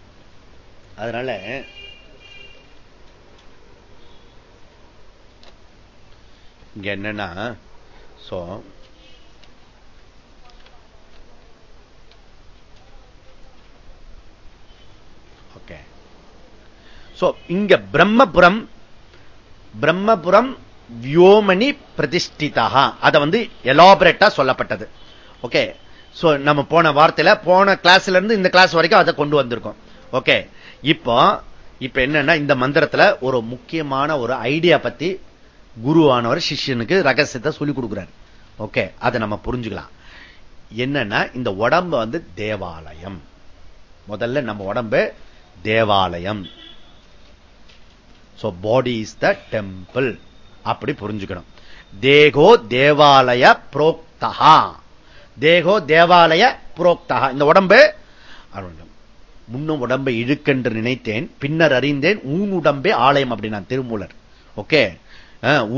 அதனால இங்க என்னன்னா சோ ஓகே இங்க பிரம்மபுரம் பிரம்மபுரம் வியோமணி பிரதிஷ்டிதா அதை வந்து எலாபரேட்டா சொல்லப்பட்டது. ஓகே சோ நம்ம போன வார்த்தையில போன கிளாஸ்ல இருந்து இந்த கிளாஸ் வரைக்கும் அதை கொண்டு வந்திருக்கோம். ஓகே இப்போ இப்ப என்னன்னா இந்த மந்திரத்துல ஒரு முக்கியமான ஒரு ஐடியா பத்தி குருவானவர் சிஷ்யனுக்கு ரகசியத்தை சொல்லிக் கொடுக்கிறார். ஓகே அதை நம்ம புரிஞ்சுக்கலாம். என்னன்னா இந்த உடம்பு வந்து தேவாலயம். முதல்ல நம்ம உடம்பு தேவாலயம். பாடி இஸ் த டெம்பிள் அப்படி புரிஞ்சுக்கணும். தேகோ தேவாலய புரோக்தகா தேகோ தேவாலய புரோக்தகா இந்த உடம்பு முன்னும் உடம்பை இழுக்கென்று நினைத்தேன் பின்னர் அறிந்தேன் ஊன் உடம்பே ஆலயம் அப்படின்னா திருமூலர். ஓகே?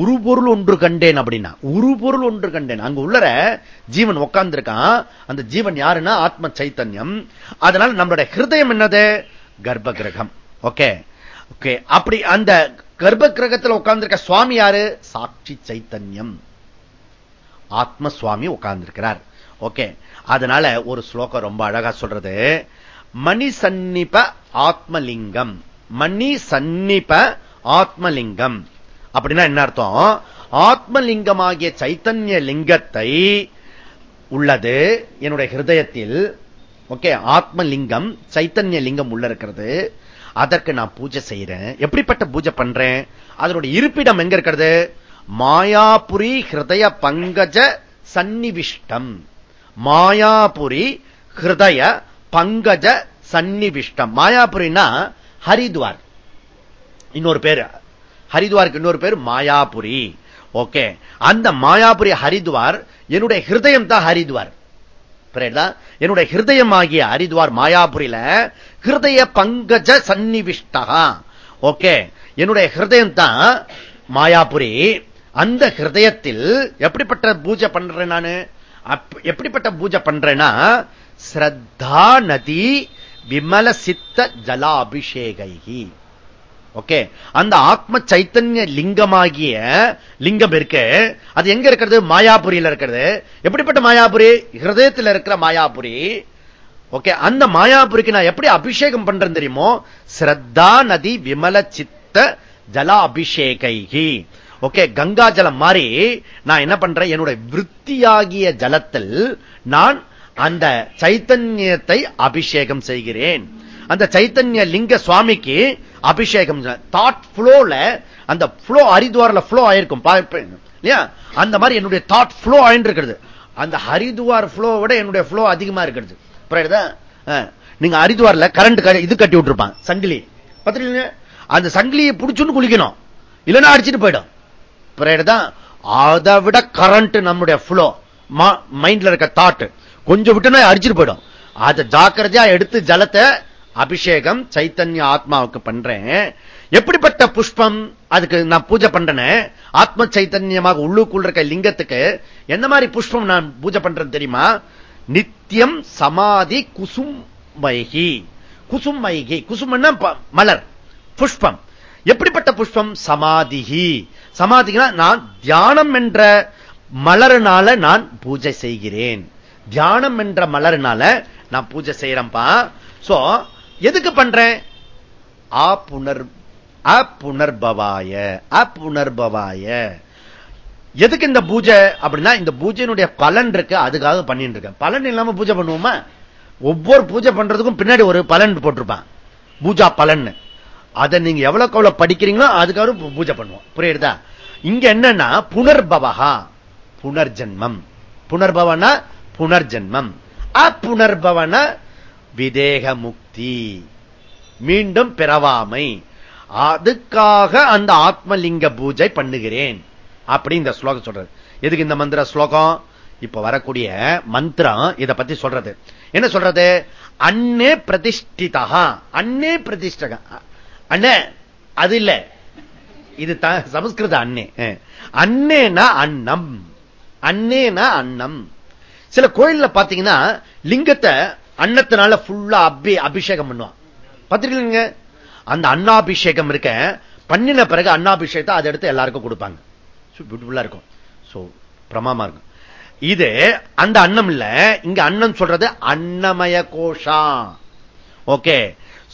உருபொருள் ஒன்று கண்டேன் அப்படின்னா உருபொருள் ஒன்று கண்டேன். அங்க உள்ளர ஜீவன் உட்கார்ந்து இருக்கான் அந்த ஜீவன் யாருன்னா ஆத்ம சைத்தன்யம். அதனால நம்மளுடைய ஹிருதயம் என்னது? கர்ப்ப கிரகம் ஓகே? ஓகே அப்படி அந்த கர்ப்ப கிரகத்தில் உட்கார்ந்திருக்க சுவாமி யாரு? சாட்சி சைத்தன்யம். ஆத்ம சுவாமி உட்கார்ந்திருக்கிறார் ஓகே? அதனால ஒரு ஸ்லோகம் ரொம்ப அழகா சொல்றது. மணி சன்னிப ஆத்மலிங்கம். மணி சன்னிப ஆத்மலிங்கம். அப்படின்னா என்ன அர்த்தம்? ஆத்மலிங்கமாகிய சைத்தன்ய லிங்கத்தை உள்ளது என்னுடைய ஹிருதயத்தில். ஓகே ஆத்மலிங்கம் சைத்தன்ய லிங்கம் உள்ள இருக்கிறது. அதற்கு நான் பூஜை செய்யறேன் எப்படிப்பட்ட பூஜை பண்றேன்? அதனுடைய இருப்பிடம் எங்க இருக்கிறது? மாயாபுரி ஹிருதய பங்கஜ சன்னிவிஷ்டம். மாயாபுரி ஹிருதய பங்கஜ சன்னிவிஷ்டம் மாயாபுரினா ஹரித்வார். இன்னொரு பேரு. ஹரித்வாருக்கு இன்னொரு பேர் மாயாபுரி. ஓகே. அந்த மாயாபுரி ஹரித்வார் என்னுடைய ஹிருதயம் தான் ஹரித்வார். என்னுடைய ஹிருதயம் ஆகிய ஹரித்வார் மாயாபுரியில ஹிருதய பங்கஜ சன்னிவிஷ்டகா ஓகே. என்னுடைய ஹிருதயம் தான் மாயாபுரி. அந்த ஹிருதயத்தில் எப்படிப்பட்ட பூஜை பண்றேன் நான்? எப்படிப்பட்ட பூஜை பண்றேன்னா ஸ்ரத்தா நதி விமல சித்த ஜலாபிஷேகி ஓகே? அந்த ஆத்ம சைத்தன்ய லிங்கமாகிய லிங்கம் இருக்கு. அது எங்க இருக்கிறது? மாயாபுரியில இருக்கிறது. எப்படிப்பட்ட மாயாபுரி? ஹிருதயத்தில் இருக்கிற மாயாபுரி. ஓகே? அந்த மாயாபுரிக்கு நான் எப்படி அபிஷேகம் பண்றேன் தெரியுமோ? ஸ்ரத்தா நதி விமல சித்த ஜல ஓகே? கங்கா ஜலம் மாதிரி நான் என்ன பண்றேன்? என்னுடைய விற்த்தியாகிய ஜலத்தில் நான் அந்த சைத்தன்யத்தை அபிஷேகம் செய்கிறேன். அந்த சைத்தன்ய லிங்க சுவாமிக்கு அபிஷேகம் தாட் புளோல அந்த புளோ ஹரித்வார்ல புளோ ஆயிருக்கும். இல்லையா? அந்த மாதிரி என்னுடைய தாட் புளோ ஆயிட்டு இருக்கிறது அந்த ஹரித்வார் புளோ விட என்னுடைய புளோ அதிகமா இருக்கிறது. புரியுதா? நீங்க ஹரித்வார்ல கரண்ட் இது கட்டி விட்டுருப்பான். சங்கிலி. பத்திரிக்கீங்க அந்த சங்கிலியை பிடிச்சுன்னு குளிக்கணும். இல்லைன்னா அடிச்சுட்டு போயிடும். புரியுதா? அதை விட கரண்ட் நம்முடைய புளோ மைண்ட்ல இருக்க தாட் கொஞ்சம் விட்டுனா அடிச்சுட்டு போயிடும். அதை ஜாக்கிரதையா எடுத்து ஜலத்தை அபிஷேகம் சைத்தன்ய ஆத்மாவுக்கு பண்றேன். எப்படிப்பட்ட புஷ்பம்? அதுக்கு நான் பூஜை பண்றேன்னு ஆத்ம சைத்தன்யமாக உள்ளுக்குள் இருக்க லிங்கத்துக்கு என்ன மாதிரி புஷ்பம் நான் பூஜை பண்றேன் தெரியுமா? நித்தியம் சமாதி குசும் வைகி குசும் வைகி குசும்னா மலர். புஷ்பம். எப்படிப்பட்ட புஷ்பம்? சமாதிகி. சமாதினா நான் தியானம் என்ற மலர்னால நான் பூஜை செய்கிறேன். தியானம் என்ற மலர்னால நான் பூஜை செய்யறேன்ப்பா சோ எதுக்கு பண்றேன்? ஆ புனர் அப்புணர்பவாய அப்புணர்பவாய எதுக்கு இந்த பூஜை அப்படின்னா இந்த பூஜையினுடைய பலன் இருக்கு அதுக்காக பண்ணிட்டு இருக்கேன். பலன் இல்லாம பூஜை பண்ணுவோமா? ஒவ்வொரு பூஜை பண்றதுக்கும் பின்னாடி ஒரு பலன் போட்டிருப்பான். பூஜா பலன் அதை நீங்க எவ்வளவுக்கு எவ்வளவு படிக்கிறீங்களோ அதுக்காக பூஜை பண்ணுவோம். புரியுதா? இங்க என்னன்னா புனர்பவகா புனர்ஜன்மம். புனர்பவனா புனர்ஜன்மம். அப்புணர்பவன விதேக முக்தி மீண்டும் பிறவாமை. அதுக்காக அந்த ஆத்மலிங்க பூஜை பண்ணுகிறேன். அப்படி இந்த ஸ்லோகம் சொல்றது. எதுக்கு இந்த மந்திர ஸ்லோகம்? இப்ப வரக்கூடிய மந்திரம் இதை பத்தி சொல்றது. என்ன சொல்றது? அன்னே பிரதிஷ்டிதா அன்னே பிரதிஷ்டக. அண்ணே அது இல்ல. இது சமஸ்கிருத அன்னே. அண்ணேனா அன்னம். அண்ணேனா அன்னம். சில கோயில்ல பாத்தீங்கன்னா லிங்கத்தை அன்னத்தினால ஃபுல்லா அபி அபிஷேகம் பண்ணுவான். பார்த்துருக்கீங்க அந்த அன்னாபிஷேகம் இருக்க பண்ணின பிறகு அன்னாபிஷேகத்தை அதை எடுத்து எல்லாருக்கும் கொடுப்பாங்க. பியூட்டிஃபுல்லா இருக்கும். சோ பிரமாமா இருக்கும். இது அந்த அன்னம் இல்ல. இங்க அன்னம் சொல்றது அன்னமய கோஷா ஓகே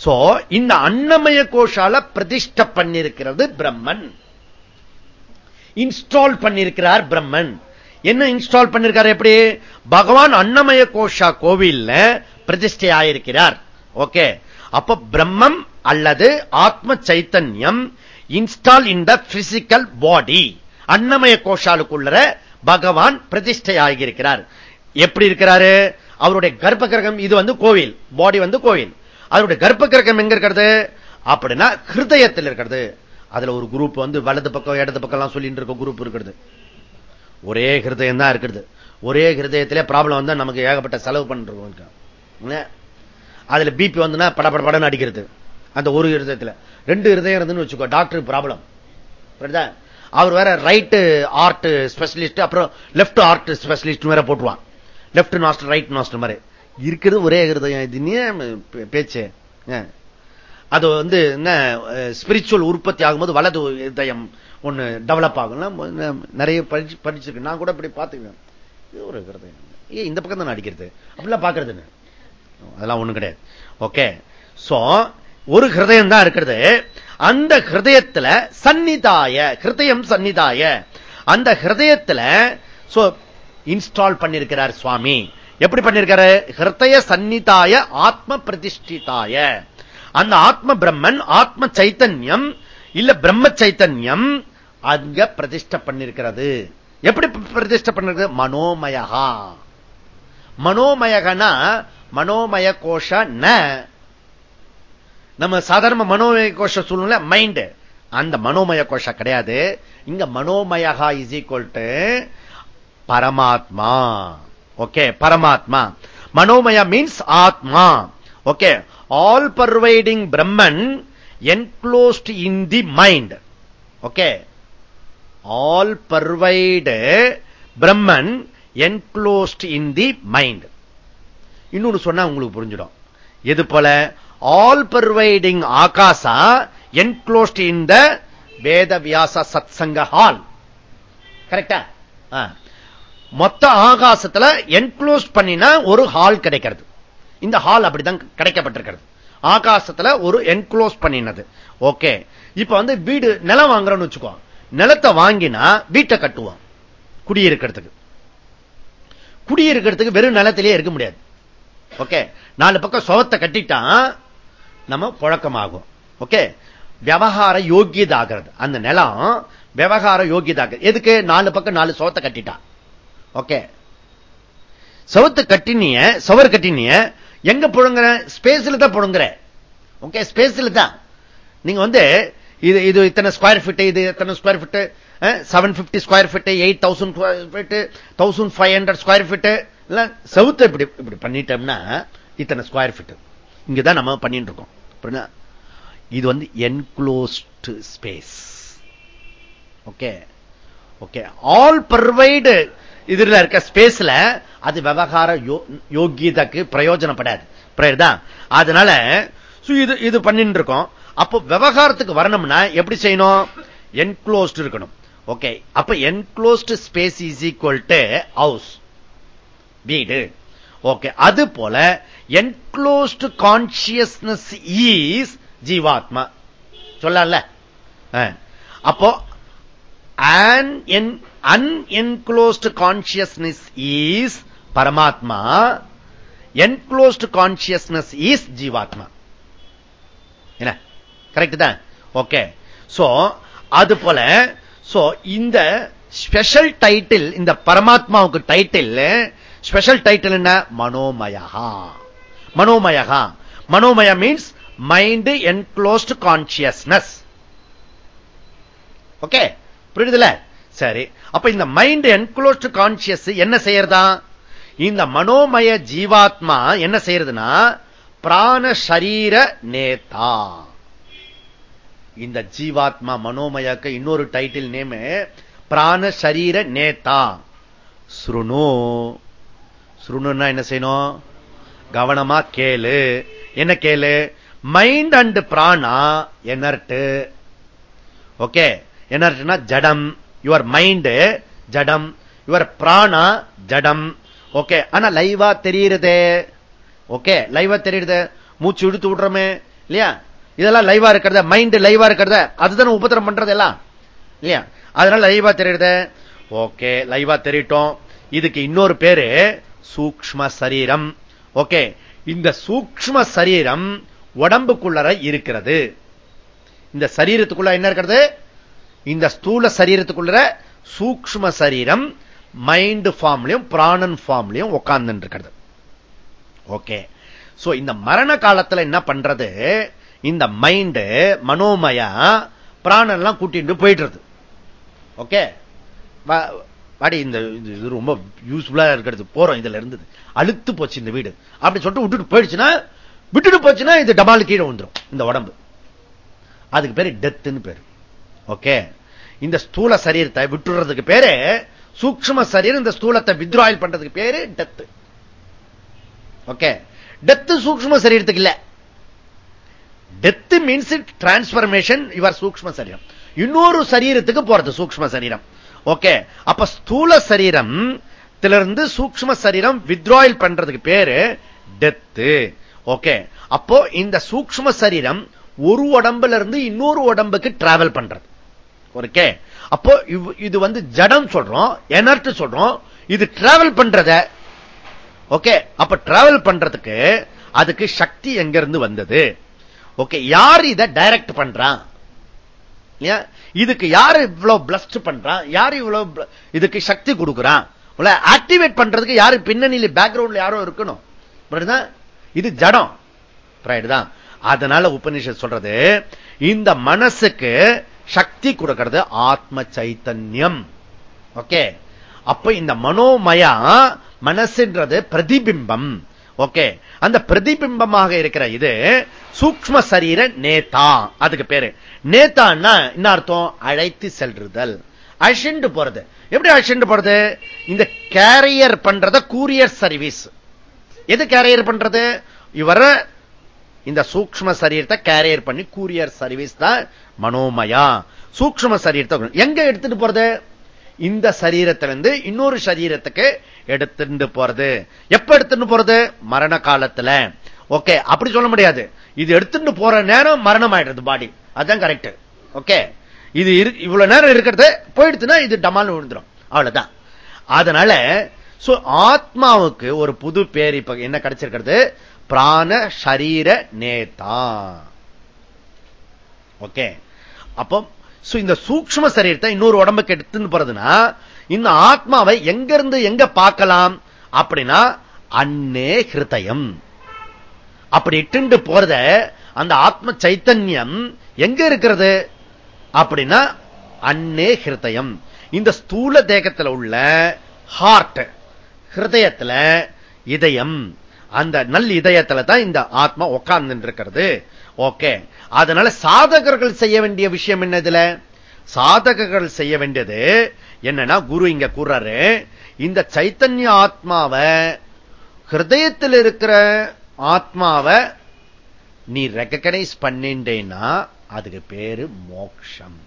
சோ இந்த அன்னமய கோஷால பிரதிஷ்ட பண்ணிருக்கிறது பிரம்மன். இன்ஸ்டால் பண்ணிருக்கிறார் பிரம்மன். என்ன இன்ஸ்டால் பண்ணிருக்காரு எப்படி? பகவான் அன்னமய கோஷா கோவில்ல பிரதிஷ்டை ஆயிருக்கிறார் ஓகே. அப்ப பிரம்மம் அல்லது ஆத்ம சைத்தன்யம் install in the physical body. அன்னமய கோஷாலுக்குள்ள பகவான் பிரதிஷ்டை ஆகியிருக்கிறார் எப்படி இருக்கிறாரு? அவருடைய கர்ப்ப கிரகம் இது வந்து கோவில். பாடி வந்து கோவில். அவருடைய கர்ப்ப கிரகம் எங்க இருக்கிறது? அப்படின்னா ஹிருதயத்தில் இருக்கிறது. அதுல ஒரு குரூப் வந்து வலது பக்கம் இடது பக்கம் எல்லாம் சொல்லிட்டு இருக்க குரூப் இருக்கிறது. ஒரே ஹிருதயம் தான் இருக்கிறது. ஒரே ஹிருதயத்திலே ப்ராப்ளம் வந்தா நமக்கு ஏகப்பட்ட செலவு பண்றோம் அதுல பிபி வந்துன்னா படப்பட படம் அடிக்கிறது. அந்த ஒரு ஹிருதயத்தில். ரெண்டு ஹிருதயம் இருந்துன்னு வச்சுக்கோ டாக்டர் ப்ராப்ளம் அவர் வேற ரைட் ஆர்ட் ஸ்பெஷலிஸ்ட் அப்புறம் லெப்ட் ஆர்ட் ஸ்பெஷலிஸ்ட் வேற போட்டுவான் லெப்ட் நாஸ்டர் ரைட் நாஸ்டர் மாதிரி. இருக்கிறது ஒரே ஹிருதயம். இது பேச்சு? அது வந்து என்ன ஸ்பிரிச்சுவல் உற்பத்தி ஆகும்போது வலது இதயம் ஒண்ணு டெவலப் ஆகும் நிறைய படிச்சு படிச்சிருக்கு. நான் கூட இப்படி பார்த்துக்குவேன். இது ஒரு ஹிருதயம் ஏ இந்த பக்கம் தான் அடிக்கிறது? அப்படிலாம் பாக்குறதுன்னு அதெல்லாம் ஒண்ணும் கிடையாது. ஓகே சோ ஒரு ஹிருதயம் தான் இருக்கிறது. அந்த ஹிருதயத்துல சந்நிதாய ஹிருதயம் சந்நிதாய. அந்த ஹிருதயத்துல இன்ஸ்டால் பண்ணிருக்கிறார் சுவாமி. எப்படி பண்ணிருக்காரு? ஹிருதய சந்நிதாய ஆத்ம பிரதிஷ்டிதாய. அந்த ஆத்ம பிரம்மன் ஆத்ம சைத்தன்யம் இல்ல பிரம்ம சைத்தன்யம் அங்க பிரதிஷ்ட பண்ணிருக்கிறது. எப்படி பிரதிஷ்ட பண்ணிருக்கிறது மனோமயகா. மனோமயகனா மனோமய கோஷ ந. நம்ம சாதாரண மனோமய கோஷ சொல்லல மைண்ட் அந்த மனோமய கோஷ கிடையாது. இங்க மனோமயகா is equal to Paramatma. Okay பரமாத்மா. Manomaya means atma. Okay all pervading Brahman enclosed in the mind okay all pervade Brahman enclosed in the mind இன்னொன்னு சொன்னா உங்களுக்கு புரிஞ்சிடும். எது போல? All pervading akasha enclosed in the Veda Vyasa சத் சங்க hall கரெக்டா மொத்த ஆகாசத்துல என்க்ளோஸ் பண்ணினா ஒரு ஹால் கிடைக்கிறது. இந்த ஹால் அப்படிதான் கிடைக்கப்பட்டிருக்கிறது. ஆகாசத்துல ஒரு என்க்ளோஸ் பண்ணினது. ஓகே இப்ப வந்து வீடு நிலம் வாங்குறோம்னு வச்சுக்கோ நிலத்தை வாங்கினா வீட்டை கட்டுவோம். குடியிருக்கிறதுக்கு. குடியிருக்கிறதுக்கு வெறும் நிலத்திலேயே இருக்க முடியாது. ஓகே நாலு பக்கம் சுவத்தை கட்டிட்டா நம்ம புழக்கமாகும். ஓகே விவகார யோகியதாகிறது. அந்த நிலம் விவகார யோகியதாகிறது. எதுக்கு? நாலு பக்கம் நாலு சுவத்தை கட்டிட்டான் ஓகே சவத்து கட்டினிய சவர் கட்டினிய எங்க புழுங்குற? ஸ்பேஸ்ல தான் புழுங்குற. ஓகே ஸ்பேஸ்ல தான். நீங்க வந்து இது இது இத்தனை ஸ்கொயர் ஃபீட் இது எத்தனை square feet seven fifty square feet eight thousand feet thousand five hundred square feet எல்லாம் செவுத்து இப்படி இப்படி பண்ணிட்டோம்னா இத்தனை ஸ்கொயர் ஃபீட் இங்கதான் நம்ம பண்ணிட்டு இருக்கோம். இது வந்து enclosed space okay okay all pervade இதுல இருக்க ஸ்பேஸ்ல அது விவகார யோகியதக்கு பிரயோஜனப்படாது. அதனால இது இது பண்ணிட்டு இருக்கோம் அப்போ விவகாரத்துக்கு வரணும்னா எப்படி செய்யணும்? என்க்ளோஸ்ட் இருக்கணும். ஓகே அப்ப enclosed space is equal to house வீடு. ஓகே அது போல என்க்ளோஸ்ட் கான்சியஸ்னஸ் ஈஸ் ஜீவாத்மா. சொல்லல. அப்போ unenclosed consciousness is Paramatma enclosed consciousness is jivatma. என்ன? கரெக்ட் தான்? ஓகே சோ அது போல சோ இந்த ஸ்பெஷல் டைட்டில் இந்த பரமாத்மாவுக்கு டைட்டில் ஸ்பெஷல் டைட்டில் என்ன? மனோமயகா மனோமயகா மனோமய means mind enclosed consciousness okay புரியுதுல? சரி. அப்ப இந்த மைண்ட் என்க்ளோஸ்ட் கான்சியஸ் என்ன செய்யறதா? இந்த மனோமய ஜீவாத்மா என்ன செய்யறதுன்னா பிராண சரீர நேதா இந்த ஜீவாத்மா மனோமயாக்கு இன்னொரு டைட்டில் நேம் பிராண சரீர நேதா சுருணு. சுருணுன்னா என்ன செய்யணும்? கவனமா கேளு. என்ன கேளு? Mind and prana inert okay? எனர்ட்னா ஜடம். யுவர் மைண்ட் ஜடம். யுவர் பிராணா ஜடம். ஓகே. ஆனா லைவா தெரியுறதே ஓகே லைவா தெரியுது மூச்சு இழுத்து விடுறோமே இல்லையா? இதெல்லாம் லைவா இருக்கிறத மைண்ட் லைவா இருக்கிறத அதுதானே உபத்திரம் பண்றது எல்லாம் இல்லையா? அதனால லைவா தெரியுது ஓகே லைவா தெரியட்டும். இதுக்கு இன்னொரு பேரு சூக்ம சரீரம். ஓகே. இந்த சூக்ம சரீரம் உடம்புக்குள்ளர இருக்கிறது. இந்த சரீரத்துக்குள்ள என்ன இருக்கிறது? இந்த ஸ்தூல சரீரத்துக்குள்ள சூக்ம சரீரம் மைண்ட் ஃபார்ம்லயும் பிராணன் ஃபார்ம்லயும் உட்கார்ந்து இருக்கிறது ஓகே சோ இந்த மரண காலத்துல என்ன பண்றது? இந்த மைண்ட் மனோமயா பிராணம் எல்லாம் கூட்டிட்டு போயிடுறது. ஓகே வாடி இந்த இது ரொம்ப யூஸ்ஃபுல்லா இருக்கிறது. போறோம் இதுல இருந்தது அழுத்து போச்சு இந்த வீடு. அப்படி சொல்லிட்டு விட்டுட்டு போயிடுச்சுன்னா விட்டுட்டு போச்சுன்னா இது டபால் கீழே வந்துடும் இந்த உடம்பு. அதுக்கு பேரு டெத்துன்னு பேரு. ஓகே இந்த ஸ்தூல சரீரத்தை விட்டுறதுக்கு பேரு சூக்ம சரீரம் இந்த ஸ்தூலத்தை வித்ராயல் பண்றதுக்கு பேரு டெத்து ஓகே டெத்து சூக்ம சரீரத்துக்கு இல்ல. டெத்து மீன்ஸ் டிரான்ஸ்பர்மேஷன் இவர் சூக்ம சரீரம். இன்னொரு சரீரத்துக்கு போறது சூக்ம சரீரம். ஓகே அப்ப ஸ்தூல சரீரம் இருந்து சூக்ம சரீரம் வித்ராயல் பண்றதுக்கு பேரு டெத்து ஓகே அப்போ இந்த சூக்ம சரீரம் ஒரு உடம்புல இருந்து இன்னொரு உடம்புக்கு டிராவல் பண்றது. ஓகே அப்போ இது வந்து ஜடம் சொல்றோம் எனர்ட் சொல்றோம் இது டிராவல் பண்றத. ஓகே அப்ப டிராவல் பண்றதுக்கு அதுக்கு சக்தி எங்க இருந்து வந்தது? ஓகே யார் இதை டைரக்ட் பண்றான்? இதுக்கு யார் இவ்வளவு பிளஸ்ட் பண்றான்? யார் இவ்வளவு இதுக்கு சக்தி கொடுக்குறான்? ஆக்டிவேட் பண்றதுக்கு யாரு பின்னணியில பேக்ரவுண்ட்ல யாரும் இருக்கணும்? இது ஜடம். தான். அதனால உபநிஷத் சொல்றது இந்த மனசுக்கு சக்தி கொடுக்கிறது ஆத்ம சைத்தன்யம். ஓகே அப்ப இந்த மனோமயா மனசுன்றது பிரதிபிம்பம். ஓகே அந்த பிரதிபிம்பமாக இருக்கிற இது சூக்ம சரீர நேதா. அதுக்கு பேரு. நேதான்னா என்ன அர்த்தம்? அழைத்து செல்றுதல். அழிண்டு போறது. எப்படி அழிண்டு போறது? இந்த கேரியர் பண்றத கூரியர் சர்வீஸ் எது கேரியர் பண்றது? இவரை இந்த சூக்ம சரீரத்தை கேரியர் பண்ணி கூரியர் சர்வீஸ் தான் மனோமயா. சூக்ம சரீரத்தை எங்க எடுத்துட்டு போறது? இந்த சரீரத்திலிருந்து இன்னொரு சரீரத்துக்கு எடுத்துட்டு போறது. எப்ப எடுத்துட்டு போறது? மரண காலத்துல. ஓகே அப்படி சொல்ல முடியாது. இது எடுத்துட்டு போற நேரம் மரணம் ஆயிடுறது பாடி அதுதான் கரெக்ட் ஓகே இது இவ்வளவு நேரம் இருக்கிறது போயிடுச்சுன்னா இது டமால் விழுந்துடும் அவ்வளவுதான். அதனால ஆத்மாவுக்கு ஒரு புது பேர் இப்ப என்ன கிடைச்சிருக்கிறது? பிராண சரீர நேதா. ஓகே. அப்போ இந்த சூக்ம சரீரத்தை இன்னொரு உடம்புக்கு எடுத்துன்னு போறதுன்னா இந்த ஆத்மாவை எங்க இருந்து எங்க பார்க்கலாம்? அப்படின்னா அன்னே ஹிருதயம். அப்படி இட்டு போறத அந்த ஆத்ம சைத்தன்யம் எங்க இருக்கிறது? அப்படின்னா அன்னே ஹிருதயம். இந்த ஸ்தூல தேகத்தில் உள்ள ஹார்ட் ஹிருதயத்தில் இதயம். அந்த நல் இதயத்துல தான் இந்த ஆத்மா உட்கார்ந்து இருக்கிறது ஓகே. அதனால சாதகர்கள் செய்ய வேண்டிய விஷயம் என்னதுல சாதகர்கள் செய்ய வேண்டியது என்னன்னா குரு இங்க கூறாரு இந்த சைத்தன்ய ஆத்மாவை ஹிருதயத்தில் இருக்கிற ஆத்மாவை நீ ரெக்கக்னைஸ் பண்ணிட்டேன்னா அதுக்கு பேரு மோக்ஷம்.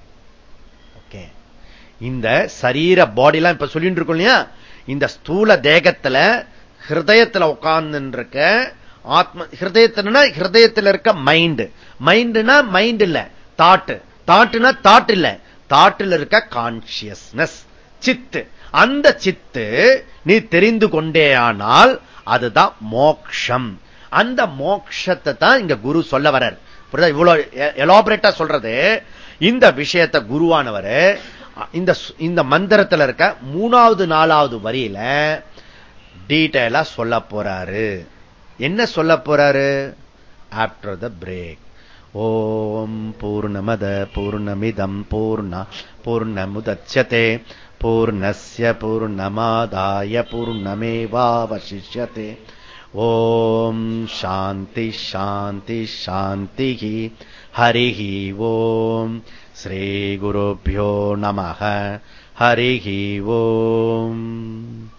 ஓகே. இந்த சரீர பாடிலாம் இப்ப சொல்லிட்டு இருக்கோம் இல்லையா? இந்த ஸ்தூல தேகத்துல ஹிருதயத்துல உட்கார்ந்து இருக்க ஆத்ம ஹிருதயத்தில்னா ஹிருதயத்தில் இருக்க மைண்டு மைண்டுனா மைண்ட் இல்ல தாட்டு தாட்டுனா தாட் இல்ல. தாட்டில் இருக்க கான்சியஸ்னஸ் சித்து. அந்த சித்து நீ தெரிந்து கொண்டேயானால் அதுதான் மோக்ஷம். அந்த மோக்ஷத்தை தான் இங்க குரு சொல்ல வர்றார். இவ்வளவு எலாபரேட்டா சொல்றது. இந்த விஷயத்தை குருவானவர் இந்த இந்த மந்திரத்தில் இருக்க மூணாவது நாலாவது வரியில டீட்டெயிலா சொல்ல போறாரு. என்ன சொல்ல போறாரு? ஆப்டர் த பிரேக் ஓம் பூர்ணமத பூர்ணமிதம் பூர்ண பூர்ணமுதச்சதே. பூர்ணஸ்ய பூர்ணமாதாய பூர்ணமேவாவசிஷ்யதே. ஓம் சாந்தி ஷாந்தி ஷாந்தி ஹரி ஓம் ஸ்ரீகுருभ्यो நம ஹரி ஓம்.